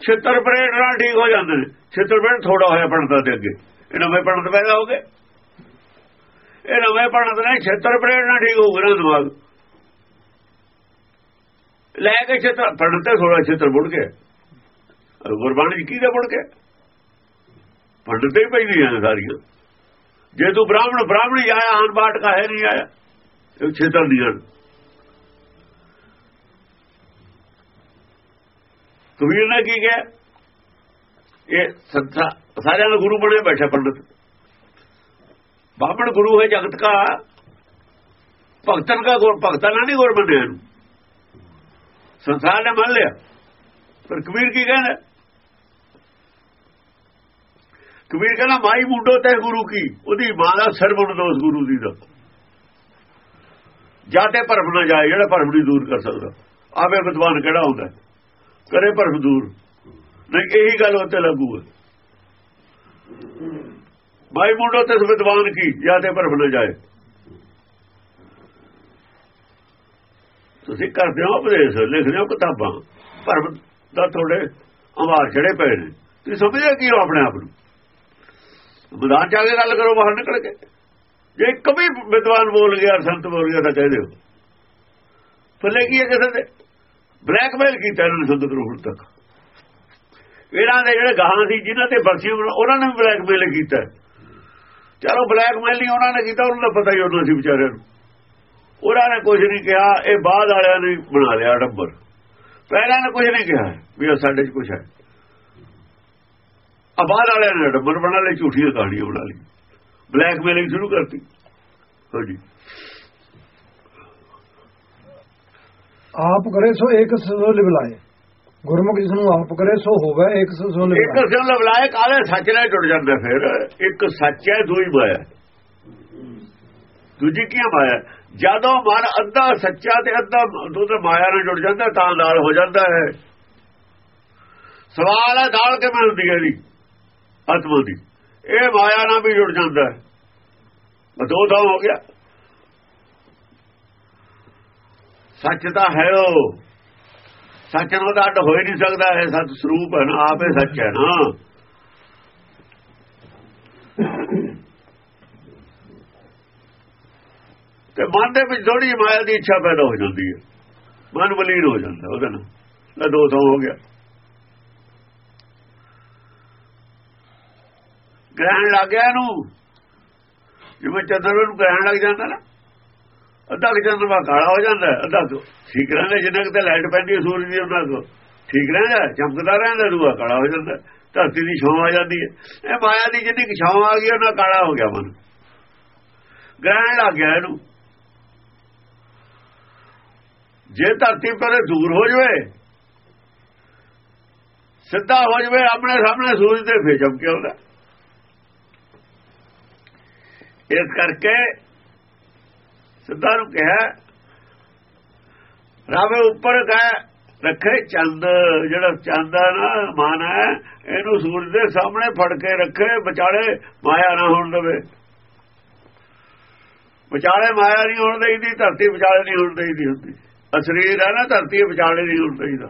ਛਿੱਤਰ ਪਰੇਡ ਨਾਲ ਠੀਕ ਹੋ ਜਾਂਦੇ ਨੇ। ਛਿੱਤਰ ਪਰੇਡ ਥੋੜਾ ਹੋਇਆ ਪੜਦਾ ਦੇ ਅੱਗੇ। ਇਹ ਨਵੇਂ ਪੜਨ ਪੈਦਾ ਹੋ ਗਏ। ਇਹ ਨਵੇਂ ਪੜਨ ਨੇ ਛਿੱਤਰ ਪਰੇਡ ਨਾਲ ਠੀਕ ਹੋਊਗਾ ਨਾ ਦਿਮਾਗ। ਲੈ ਕੇ ਛਿੱਤਰ ਪੜਨ ਤੇ ਥੋੜਾ ਛਿੱਤਰ ਮੁੜ ਕੇ ਗੁਰਬਾਣੀ ਕੀ ਦੇ ਮੁੜ ਕੇ ਪੜਨ ਤੇ ਹੀ ਪੈਂਦੀਆਂ ਸਾਰੀਆਂ। ਜੇ ਤੂੰ ਬ੍ਰਾਹਮਣ ਬ੍ਰਾਹਮਣ ਹੀ ਆਇਆ ਆਨ ਬਾਟ ਕਾ ਹੈ ਨਹੀਂ ਆਇਆ। ਇਹ ਛੇਤਰ ਦੀਆਂ ਕਬੀਰ ਨੇ ਕੀ ਕਿਹਾ? ਇਹ ਸੰਸਾ ਸਾਰਿਆਂ ਦਾ ਗੁਰੂ ਬਣੇ ਬੈਠੇ ਪੰਡਤ। ਬਾਹਮਣ ਗੁਰੂ ਹੈ ਜਗਤ ਦਾ ਭਗਤਨ ਦਾ ਗੁਰ ਭਗਤਾਂ ਨਾਲ ਨਹੀਂ ਗੁਰ ਬਣਿਆ ਨੂੰ ਸੰਸਾਰ ਨੇ ਮੰਨ ਲਿਆ। ਪਰ ਕਬੀਰ ਕੀ ਕਹਿੰਦਾ? ਕਬੀਰ ਕਹਿੰਦਾ, ਮਾਈ ਮੁੰਡੋ ਤੇ ਗੁਰੂ ਕੀ? ਉਹਦੀ ਮਾਂ ਦਾ ਸਰਵਣ ਦੋਸ ਗੁਰੂ ਦੀ ਦਾ। ਜਾਤੇ ਭਰਮ ਨਾ ਜਾਏ, ਜਿਹੜਾ ਭਰਮ ਨਹੀਂ ਦੂਰ ਕਰ ਸਕਦਾ। ਆਵੇ ਵਿਦਵਾਨ ਕਿਹੜਾ ਹੁੰਦਾ? ਕਰੇ ਭਰਮ ਦੂਰ। ਨਹੀਂ, ਇਹੀ ਗੱਲ ਉੱਤੇ ਲੱਗੂ ਮਾਈ ਮੁੰਡੋ ਤੇ ਵਿਦਵਾਨ ਕੀ? ਜਾਤੇ ਭਰਮ ਨਾ ਜਾਏ। ਤੁਸੀਂ ਕਰਦੇ ਹੋ ਉਪਦੇਸ਼, ਲਿਖਦੇ ਹੋ ਕਿਤਾਬਾਂ। ਭਰਮ ਦਾ ਤੁਹਾਡੇ ਅਮਾਰ ਛੜੇ ਪਏ ਨੇ। ਤੁਸੀਂ ਸਮਝਦੇ ਕੀ ਹੋ ਆਪਣੇ ਆਪ ਨੂੰ? ਮੈਦਾਨ ਜਾ ਕੇ ਗੱਲ ਕਰੋ, ਬਾਹਰ ਨਿਕਲ ਕੇ। ਜੇ ਇੱਕ ਵੀ ਵਿਦਵਾਨ ਬੋਲ ਗਿਆ, ਸੰਤ ਬੋਲ ਗਿਆ, ਤਾਂ ਕਹਿ ਦਿਓ। ਫਲੇ ਕੀ ਹੈ ਕਿਸੇ ਦੇ? ਬਲੈਕਮੇਲ ਕੀਤਾ ਇਹਨਾਂ ਨੇ ਸੰਗਤ ਹੁਣ ਤੱਕ। ਇਹਨਾਂ ਦੇ ਜਿਹੜੇ ਗਾਹਾਂ ਸੀ, ਜਿਨ੍ਹਾਂ ਤੇ ਬਖਸ਼ੀ ਉਹਨਾਂ ਨੇ ਬਲੈਕਮੇਲ ਕੀਤਾ। ਚਲੋ, ਬਲੈਕਮੇਲ ਨਹੀਂ ਉਹਨਾਂ ਨੇ ਕੀਤਾ, ਉਹਨਾਂ ਦਾ ਪਤਾ ਹੀ ਉਹਨਾਂ ਸੀ ਵਿਚਾਰਿਆਂ ਨੂੰ। ਉਹਨਾਂ ਨੇ ਕੁਝ ਨਹੀਂ ਕਿਹਾ, ਇਹ ਬਾਅਦ ਵਾਲਿਆਂ ਨੇ ਬਣਾ ਲਿਆ ਡੱਬਰ ਪਹਿਲਾਂ ਨੇ ਕੁਝ ਨਹੀਂ ਕਿਹਾ ਵੀ ਉਹ ਸਾਡੇ 'ਚ ਕੁਝ ਹੈ। ਅਬਾਦ ਵਾਲਿਆਂ ਨੇ ਡੱਬਰ ਬਣਾ ਲਈ ਝੂਠੀਆਂ ਕਹਾਣੀਆਂ ਬਣਾ ਲਈ। ਬਲੈਕਮੇਲਿੰਗ ਸ਼ੁਰੂ ਕਰਤੀ। ਹਾਂਜੀ। ਆਪ ਕਰੇ ਸੋ ਇੱਕ ਸੋ ਲਿਵਲਾਏ ਗੁਰਮੁਖ ਜਿਸ ਨੂੰ ਆਪ ਕਰੇ ਸੋ ਹੋਵੇ ਇੱਕ ਸੋ ਇੱਕ ਲਿਵਲਾਏ ਸਿਰ ਲਵਲਾਏ ਕਾਲੇ ਸੱਚ ਨਾਲ ਜੁੜ ਜਾਂਦਾ ਫਿਰ? ਇੱਕ ਸੱਚ ਹੈ ਦੂਈ ਮਾਇਆ ਦੂਜੀ ਕੀ ਮਾਇਆ ਜਦੋਂ ਮਨ ਅੱਧਾ ਸੱਚਾ ਤੇ ਅੱਧਾ ਦੁੱਧ ਮਾਇਆ ਨਾਲ ਜੁੜ ਜਾਂਦਾ ਤਾਂ ਨਾਲ ਹੋ ਜਾਂਦਾ ਹੈ। ਸਵਾਲ ਹੈ ਦਾਲ ਕਿਵੇਂ ਹੁੰਦੀ ਹੈ ਜੀ ਆਤਮਾ ਦੀ ਇਹ ਮਾਇਆ ਨਾਲ ਵੀ ਜੁੜ ਜਾਂਦਾ ਹੈ। ਦੋ ਦਾ ਹੋ ਗਿਆ। ਸੱਚ ਤਾਂ ਹੈ ਉਹ। ਸੱਚ ਨੂੰ ਤਾਂ ਅੱਡ ਹੋ ਹੀ ਨਹੀਂ ਸਕਦਾ। ਇਹ ਸਤ ਸਰੂਪ ਹੈ ਨਾ, ਆਪੇ ਸੱਚ ਹੈ ਨਾ। ਤੇ ਮਨ ਦੇ ਵਿੱਚ ਥੋੜੀ ਮਾਇਆ ਦੀ ਇੱਛਾ ਪੈਦਾ ਹੋ ਜਾਂਦੀ ਹੈ। ਮਨ ਬਲੀਨ ਹੋ ਜਾਂਦਾ ਉਹਦੇ ਨਾਲ। ਲੈ ਦੋ ਸੌ ਹੋ ਗਿਆ। ਗ੍ਰਹਿਣ ਲੱਗ ਗਿਆ ਇਹਨੂੰ। ਜਿਵੇਂ ਚੰਦਰ ਨੂੰ ਗ੍ਰਹਿਣ ਲੱਗ ਜਾਂਦਾ ਨਾ, ਅੱਧਾ ਕਿ ਚੰਦਰਮਾ ਕਾਲਾ ਹੋ ਜਾਂਦਾ, ਅੱਧਾ ਕੁ ਠੀਕ ਰਹਿੰਦਾ, ਜਿੰਨਾ ਕਿ ਲਾਈਟ ਪੈਂਦੀ ਹੈ, ਸੂਰਜ ਦੀ ਉਹਨਾਂ ਕੋ। ਠੀਕ ਰਹਿੰਦਾ, ਚਮਕਦਾ ਰਹਿੰਦਾ, ਦੂਆ ਕਾਲਾ ਹੋ ਜਾਂਦਾ, ਧਰਤੀ ਦੀ ਛਾਂ ਆ ਜਾਂਦੀ ਹੈ। ਇਹ ਮਾਇਆ ਦੀ ਜਿੰਨੀ ਛਾਂ ਆ ਗਈ ਉਹਨਾਂ ਕਾਲਾ ਹੋ ਗਿਆ ਮਨ। ਗ੍ਰਹਿਣ ਲੱਗ ਗਿਆ ਇਹਨੂੰ। ਜੇ ਧਰਤੀ ਪਰ ਦੂਰ ਹੋ ਜਵੇ, ਸਿੱਧਾ ਹੋ ਜਵੇ, ਆਪਣੇ ਸਾਹਮਣੇ ਸੂਰਜ ਤੇ ਫੇਰ ਚਮਕੇ ਹੁੰਦਾ। ਇਸ ਕਰਕੇ ਸਿੱਧਾ ਨੂੰ ਕਿਹਾ, ਰਾਵੇ ਉੱਪਰ ਕਹੇ, ਰੱਖੇ ਚੰਦ, ਜਿਹੜਾ ਚੰਦ ਹੈ ਨਾ, ਮਾਨ ਹੈ, ਇਹਨੂੰ ਸੂਰਜ ਦੇ ਸਾਹਮਣੇ ਫੜ ਕੇ ਰੱਖੇ, ਵਿਚਾਲੇ ਮਾਇਆ ਨਾ ਹੋਣ ਦੇਵੇ। ਵਿਚਾਲੇ ਮਾਇਆ ਨਹੀਂ ਹੋਣ ਦੇਈਦੀ, ਧਰਤੀ ਵਿਚਾਲੇ ਨਹੀਂ ਹੋਣ ਦੇਈਦੀ ਹੁੰਦੀ। ਅਸਰੀਰ ਹੈ ਨਾ, ਧਰਤੀ ਵਿਚਾਲੇ ਨਹੀਂ ਹੋਣ ਦੇਈਦਾ।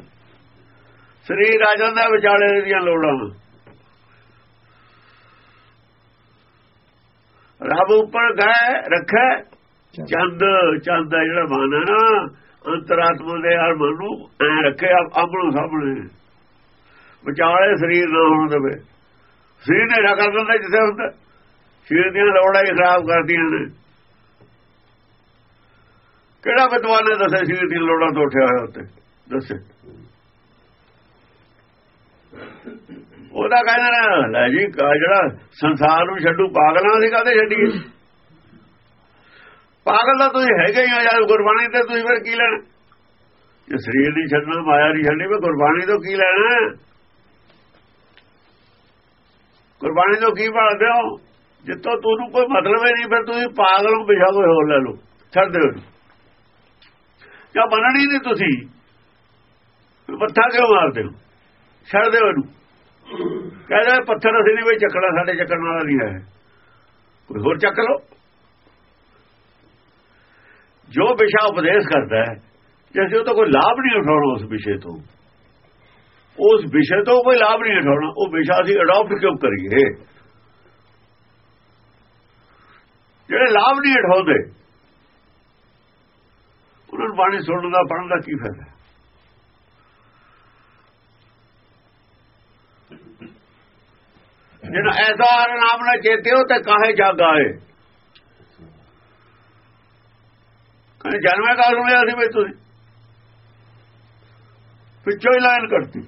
ਸਰੀਰ ਆ ਜਾਂਦਾ ਵਿਚਾਲੇ ਦੀਆਂ ਲੋੜਾਂ ਰੱਬ ਉੱਪਰ ਗਏ ਰੱਖੇ ਚੰਦ ਚੰਦ ਦਾ ਜਿਹੜਾ ਮਨ ਹੈ ਨਾ ਅੰਤਰਾਤਮਾ ਦੇ ਹਰ ਮਨ ਨੂੰ ਐ ਰੱਖੇ ਆਪਣੋ ਸਾਹਮਣੇ। ਵਿਚਾਲੇ ਸਰੀਰ ਨਾ ਹੋਣ ਦੇਵੇ। ਸਰੀਰ ਨੇ ਕਰ ਦਿੰਦਾ ਜਿੱਥੇ ਹੁੰਦਾ। ਸਰੀਰ ਦੀਆਂ ਲੋੜਾਂ ਹੀ ਖਰਾਬ ਕਰਦੀਆਂ ਨੇ। ਕਿਹੜਾ ਵਿਦਵਾਨ ਨੇ ਦੱਸਿਆ ਸਰੀਰ ਦੀਆਂ ਲੋੜਾਂ ਤੋਂ ਉੱਠਿਆ ਹੋਇਆ ਉੱਤੇ ਦੱਸੇ। ਉਹਦਾ ਕਹਿੰਦਾ ਨਾ, ਲੈ ਜੀ ਜਿਹੜਾ ਸੰਸਾਰ ਨੂੰ ਛੱਡੂ, ਪਾਗਲਾਂ ਦੀ ਕਾਹਦੇ ਛੱਡੀਏ ਪਾਗਲ ਤਾਂ ਤੁਸੀਂ ਹੈਗੇ ਹੀ ਹੋ ਯਾਰ, ਗੁਰਬਾਣੀ ਤੇ ਤੁਸੀਂ ਫਿਰ ਕੀ ਲੈਣਾ? ਜੇ ਸਰੀਰ ਨਹੀਂ ਛੱਡਣਾ, ਮਾਇਆ ਨਹੀਂ ਛੱਡਣੀ, ਫਿਰ ਗੁਰਬਾਣੀ ਤੋਂ ਕੀ ਲੈਣਾ? ਗੁਰਬਾਣੀ ਤੋਂ ਕੀ ਭਾਲਦੇ ਹੋ? ਜਿੱਤੋਂ ਤੁਹਾਨੂੰ ਕੋਈ ਮਤਲਬ ਹੀ ਨਹੀਂ, ਫਿਰ ਤੁਸੀਂ ਪਾਗਲ ਨੂੰ ਪਿਛਾ ਕੋਈ ਹੋਰ ਲੈ ਲਓ, ਛੱਡ ਦਿਓ ਜਾਂ ਮੰਨਣੀ ਨਹੀਂ ਤੁਸੀਂ? ਮੱਥਾ ਕਿਉਂ ਮਾਰਦੇ ਹੋ? ਛੱਡ ਦਿਓ ਇਹਨੂੰ। ਕਹਿੰਦਾ ਪੱਥਰ ਅਸੀਂ ਨਹੀਂ ਵੀ ਚੱਕਣਾ, ਸਾਡੇ ਚੱਕਣ ਵਾਲਾ ਨਹੀਂ ਹੈ। ਕੋਈ ਹੋਰ ਚੱਕ ਲਓ। ਜੋ ਵਿਸ਼ਾ ਉਪਦੇਸ਼ ਕਰਦਾ ਹੈ ਜੈਸੇ ਉਹ ਤਾਂ ਕੋਈ ਲਾਭ ਨਹੀਂ ਉਠਾਉਣਾ ਉਸ ਵਿਸ਼ੇ ਤੋਂ, ਉਸ ਵਿਸ਼ੇ ਤੋਂ ਕੋਈ ਲਾਭ ਨਹੀਂ ਉਠਾਉਣਾ, ਉਹ ਵਿਸ਼ਾ ਅਸੀਂ ਅਡਾਪਟ ਕਿਉਂ ਕਰੀਏ? ਜਿਹੜੇ ਲਾਭ ਨਹੀਂ ਉਠਾਉਂਦੇ, ਉਹਨਾਂ ਨੂੰ ਬਾਣੀ ਸੁਣਨ ਦਾ ਪੜਨ ਦਾ ਕੀ ਫਾਇਦਾ ਜਿਨ ਐਸਾ ਹਰ ਨਾਮ ਨਾ ਚੇਤਿਓ ਤੇ ਕਾਹੇ ਜਾਗਾਏ ਕਹਿੰਦੇ ਜਨਮੇ ਕਾਲ ਨੂੰ ਲਿਆ ਸੀ ਬਈ ਤੁਸੀਂ? ਪਿੱਛੋਂ ਹੀ ਲਾਈਨ ਕਰਤੀ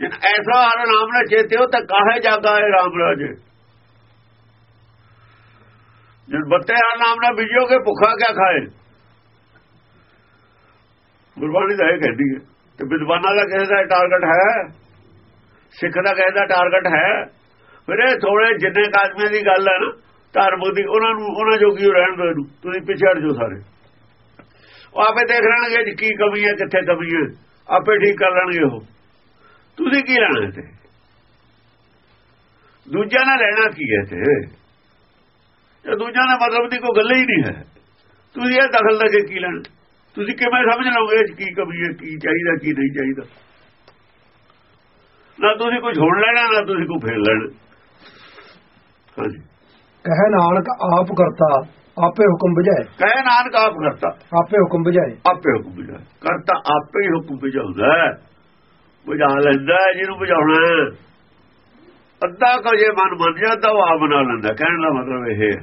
ਜਿਨ ਐਸਾ ਹਰ ਨਾਮ ਨਾ ਚੇਤਿਓ ਤੇ ਕਾਹੇ ਜਾਗਾਏ ਰਾਮ ਰਾਜੇ? ਜਿਨ ਬੱਤੇ ਹਰ ਨਾਮ ਨਾਲ ਬਿਜੋਗੇ ਭੁੱਖਾ ਕਿਆ ਖਾਏ? ਗੁਰਬਾਣੀ ਦਾ ਇਹ ਕਹਿੰਦੀ ਹੈ ਤੇ ਵਿਦਵਾਨਾਂ ਦਾ ਕਿਸੇ ਦਾ ਟਾਰਗੇਟ ਹੈ। ਸਿੱਖ ਦਾ ਕਹਿੰਦਾ ਟਾਰਗੇਟ ਹੈ। ਵੀਰੇ ਥੋੜੇ ਜਿੰਨੇ ਕੁ ਦੀ ਗੱਲ ਹੈ ਨਾ ਧਾਰਮਿਕ ਦੀ, ਉਹਨਾਂ ਨੂੰ, ਉਹਨਾਂ ਜੋਗੀ ਓ ਰਹਿਣ ਦਿਓ ਇਹਨੂੰ। ਤੁਸੀਂ ਪਿਛੜ ਜਾਓ ਸਾਰੇ। ਉਹ ਆਪੇ ਦੇਖ ਲੈਣਗੇ ਜੀ ਕੀ ਕਮੀ ਹੈ, ਕਿੱਥੇ ਕਮੀ ਹੈ। ਆਪੇ ਠੀਕ ਕਰ ਲੈਣਗੇ ਉਹ। ਤੁਸੀਂ ਕੀ ਲੈਣਾ ਤੇ ਦੂਜਿਆਂ ਨਾਲ ਰਹਿਣਾ ਕੀ ਹੈ ਤੇ ਇਹ ਦੂਜਿਆਂ ਦਾ ਮਤਲਬ ਦੀ ਕੋਈ ਗੱਲ ਹੀ ਨਹੀਂ ਹੈ। ਤੁਸੀਂ ਇਹ ਦਖਲ ਦਾ ਕੇ ਕੀ ਲੈਣਾ? ਤੁਸੀਂ ਕਿਵੇਂ ਸਮਝ ਲਓਗੇ ਕੀ ਕਮੀ ਹੈ, ਕੀ ਚਾਹੀਦਾ, ਕੀ ਨਹੀਂ ਚਾਹੀਦਾ? ਨਾ ਤੁਸੀਂ ਕੁਝ ਹੋਣ ਲੈਣਾ ਨਾ ਤੁਸੀਂ ਕੋਈ ਫੇਰ ਲੈਣਾ। ਹਾਂਜੀ। ਕਹੇ ਨਾਨਕ ਆਪ ਕਰਤਾ ਆਪੇ ਹੁਕਮ ਬੁਝਾਏ। ਕਹੇ ਨਾਨਕ ਆਪ ਕਰਤਾ। ਆਪੇ ਹੁਕਮ ਬੁਝਾਏ। ਆਪੇ ਹੁਕਮ ਬੁਝਾ ਕਰਤਾ ਆਪੇ ਹੀ ਹੁਕਮ ਬੁਝਾਉਂਦਾ ਹੈ। ਬੁਝਾ ਲੈਂਦਾ ਜਿਹਨੂੰ ਬੁਝਾਉਣਾ ਹੈ। ਅੱਧਾ ਕੋ ਜੇ ਮਨ ਮੰਨ ਜਾਂਦਾ ਉਹ ਆਪ ਬਣਾ ਲੈਂਦਾ। ਕਹਿਣ ਦਾ ਮਤਲਬ ਇਹ ਹੈ।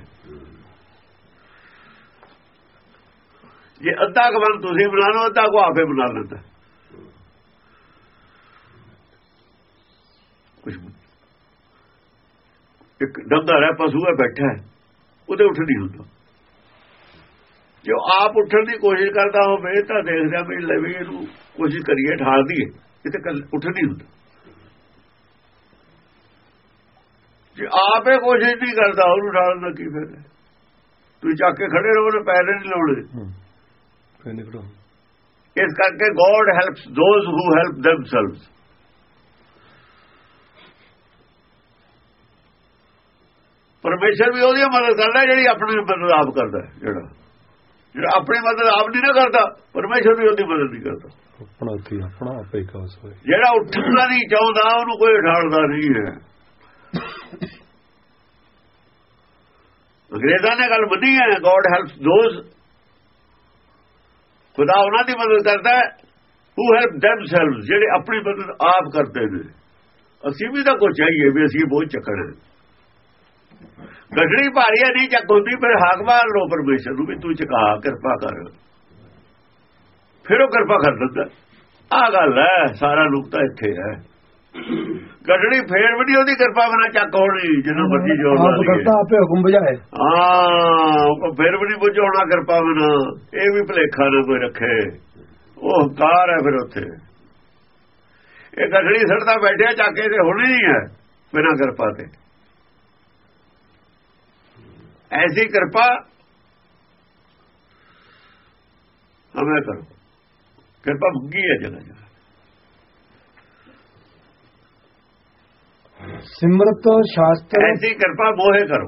ਜੇ ਅੱਧਾ ਕੁ ਮਨ ਤੁਸੀਂ ਬਣਾ ਲਓ ਅੱਧਾ ਕੋ ਆਪੇ ਬਣਾ ਲੈਂਦਾ। ਕੁਝ ਇੱਕ ਡੰਗਰ ਹੈ ਪਸ਼ੂ ਹੈ ਬੈਠਾ ਹੈ ਉਹਦੇ ਉੱਠ ਨਹੀਂ ਹੁੰਦਾ। ਜੋ ਆਪ ਉੱਠਣ ਦੀ ਕੋਸ਼ਿਸ਼ ਕਰਦਾ ਹੋਵੇ ਤਾਂ ਦੇਖਦਾ ਵੀ ਲੈ ਵੀ ਇਹਨੂੰ ਕੋਸ਼ਿਸ਼ ਕਰੀਏ ਠਾਲ ਦਈਏ ਇਹ ਤੇ ਉੱਠ ਨਹੀਂ ਹੁੰਦਾ। ਜੇ ਆਪੇ ਕੋਸ਼ਿਸ਼ ਨਹੀਂ ਕਰਦਾ ਉਹਨੂੰ ਠਾਲਣ ਦਾ ਕੀ ਫਾਇਦਾ? ਤੁਸੀਂ ਚੱਕ ਕੇ ਖੜੇ ਰਹੋ ਨਾ ਪੈਰ ਨਹੀਂ ਲਾਉਣੇ। ਫਿਰ ਨਿਕਲੋ। ਇਸ ਕਰਕੇ God helps those who help themselves ਪਰਮੇਸ਼ਰ ਵੀ ਉਹਦੀ ਮਦਦ ਕਰਦਾ ਜਿਹੜੀ ਆਪਣੀ ਮਦਦ ਆਪ ਕਰਦਾ ਹੈ, ਜਿਹੜਾ। ਜਿਹੜਾ ਆਪਣੀ ਮਦਦ ਆਪ ਨਹੀਂ ਨਾ ਕਰਦਾ ਪਰਮੇਸ਼ਰ ਵੀ ਉਹਦੀ ਮਦਦ ਨਹੀਂ ਕਰਦਾ। ਆਪਣਾ ਕੀ ਆਪਣਾ ਆਪੇ ਕਾਸ ਹੋਏ। ਜਿਹੜਾ ਉੱਠਣਾ ਨਹੀਂ ਚਾਹੁੰਦਾ ਉਹਨੂੰ ਕੋਈ ਢਾਲਦਾ ਨਹੀਂ ਹੈ। ਅੰਗਰੇਜ਼ਾਂ ਨੇ ਗੱਲ ਮੰਨੀ ਹੈ ਗੋਡ ਹੈਲਪਸ ਦੋਜ਼ ਖੁਦਾ ਉਹਨਾਂ ਦੀ ਮਦਦ ਕਰਦਾ ਹੈ ਹੂ ਹੈਲਪ ਥੈਮਸੈਲਵਸ ਜਿਹੜੇ ਆਪਣੀ ਮਦਦ ਆਪ ਕਰਦੇ ਨੇ। ਅਸੀਂ ਵੀ ਤਾਂ ਕੁਝ ਚਾਹੀਏ ਵੀ ਅਸੀਂ ਬਹੁਤ ਚੱਕਣਾ ਗੱਡੜੀ ਭਾਰੀ ਹੈ ਨਹੀਂ ਚੱਕ ਹੁੰਦੀ ਫਿਰ ਹਾਕ ਮਾਰ ਲੋ ਪਰਮੇਸ਼ਰ ਨੂੰ ਵੀ ਤੂੰ ਚਕਾ ਕਿਰਪਾ ਕਰ। ਫਿਰ ਉਹ ਕਿਰਪਾ ਕਰ ਦਿੰਦਾ। ਆ ਗੱਲ ਹੈ ਸਾਰਾ ਨੁਕਤਾ ਇੱਥੇ ਹੈ। ਗੱਡੜੀ ਫੇਰ ਵੀ ਉਹਦੀ ਕਿਰਪਾ ਬਿਨਾ ਚੱਕ ਹੋਣੀ ਜਿੰਨਾ ਮਰਜ਼ੀ ਜੋਰ ਲਾ ਲਈਏ। ਕਰਤਾ ਆਪੇ ਹੁਕਮ ਬੁਝਾਏ। ਹਾਂ ਉਹ ਫਿਰ ਵੀ ਨਹੀਂ ਬੁਝਾਉਣਾ ਕਿਰਪਾ ਬਿਨਾ। ਇਹ ਵੀ ਭਲੇਖਾ ਨਾ ਕੋਈ ਰੱਖੇ। ਉਹ ਹੰਕਾਰ ਹੈ ਫਿਰ ਉੱਥੇ। ਇਹ ਗੱਡੜੀ ਸੜਦਾ ਬੈਠਿਆ ਚੱਕ ਤੇ ਹੋਣੀ ਨਹੀਂ ਹੈ ਬਿਨਾ ਕਿਰਪਾ ਤੇ ਐਸੀ ਕਿਰਪਾ ਹਮੇ ਕਰੋ। ਕਿਰਪਾ ਮੰਗੀ ਹੈ ਜਗ੍ਹਾ ਜਗ੍ਹਾ ਸਿਮਰਤ ਸ਼ਾਸਤਰ ਐਸੀ ਕਿਰਪਾ ਮੋਹੇ ਕਰੋ।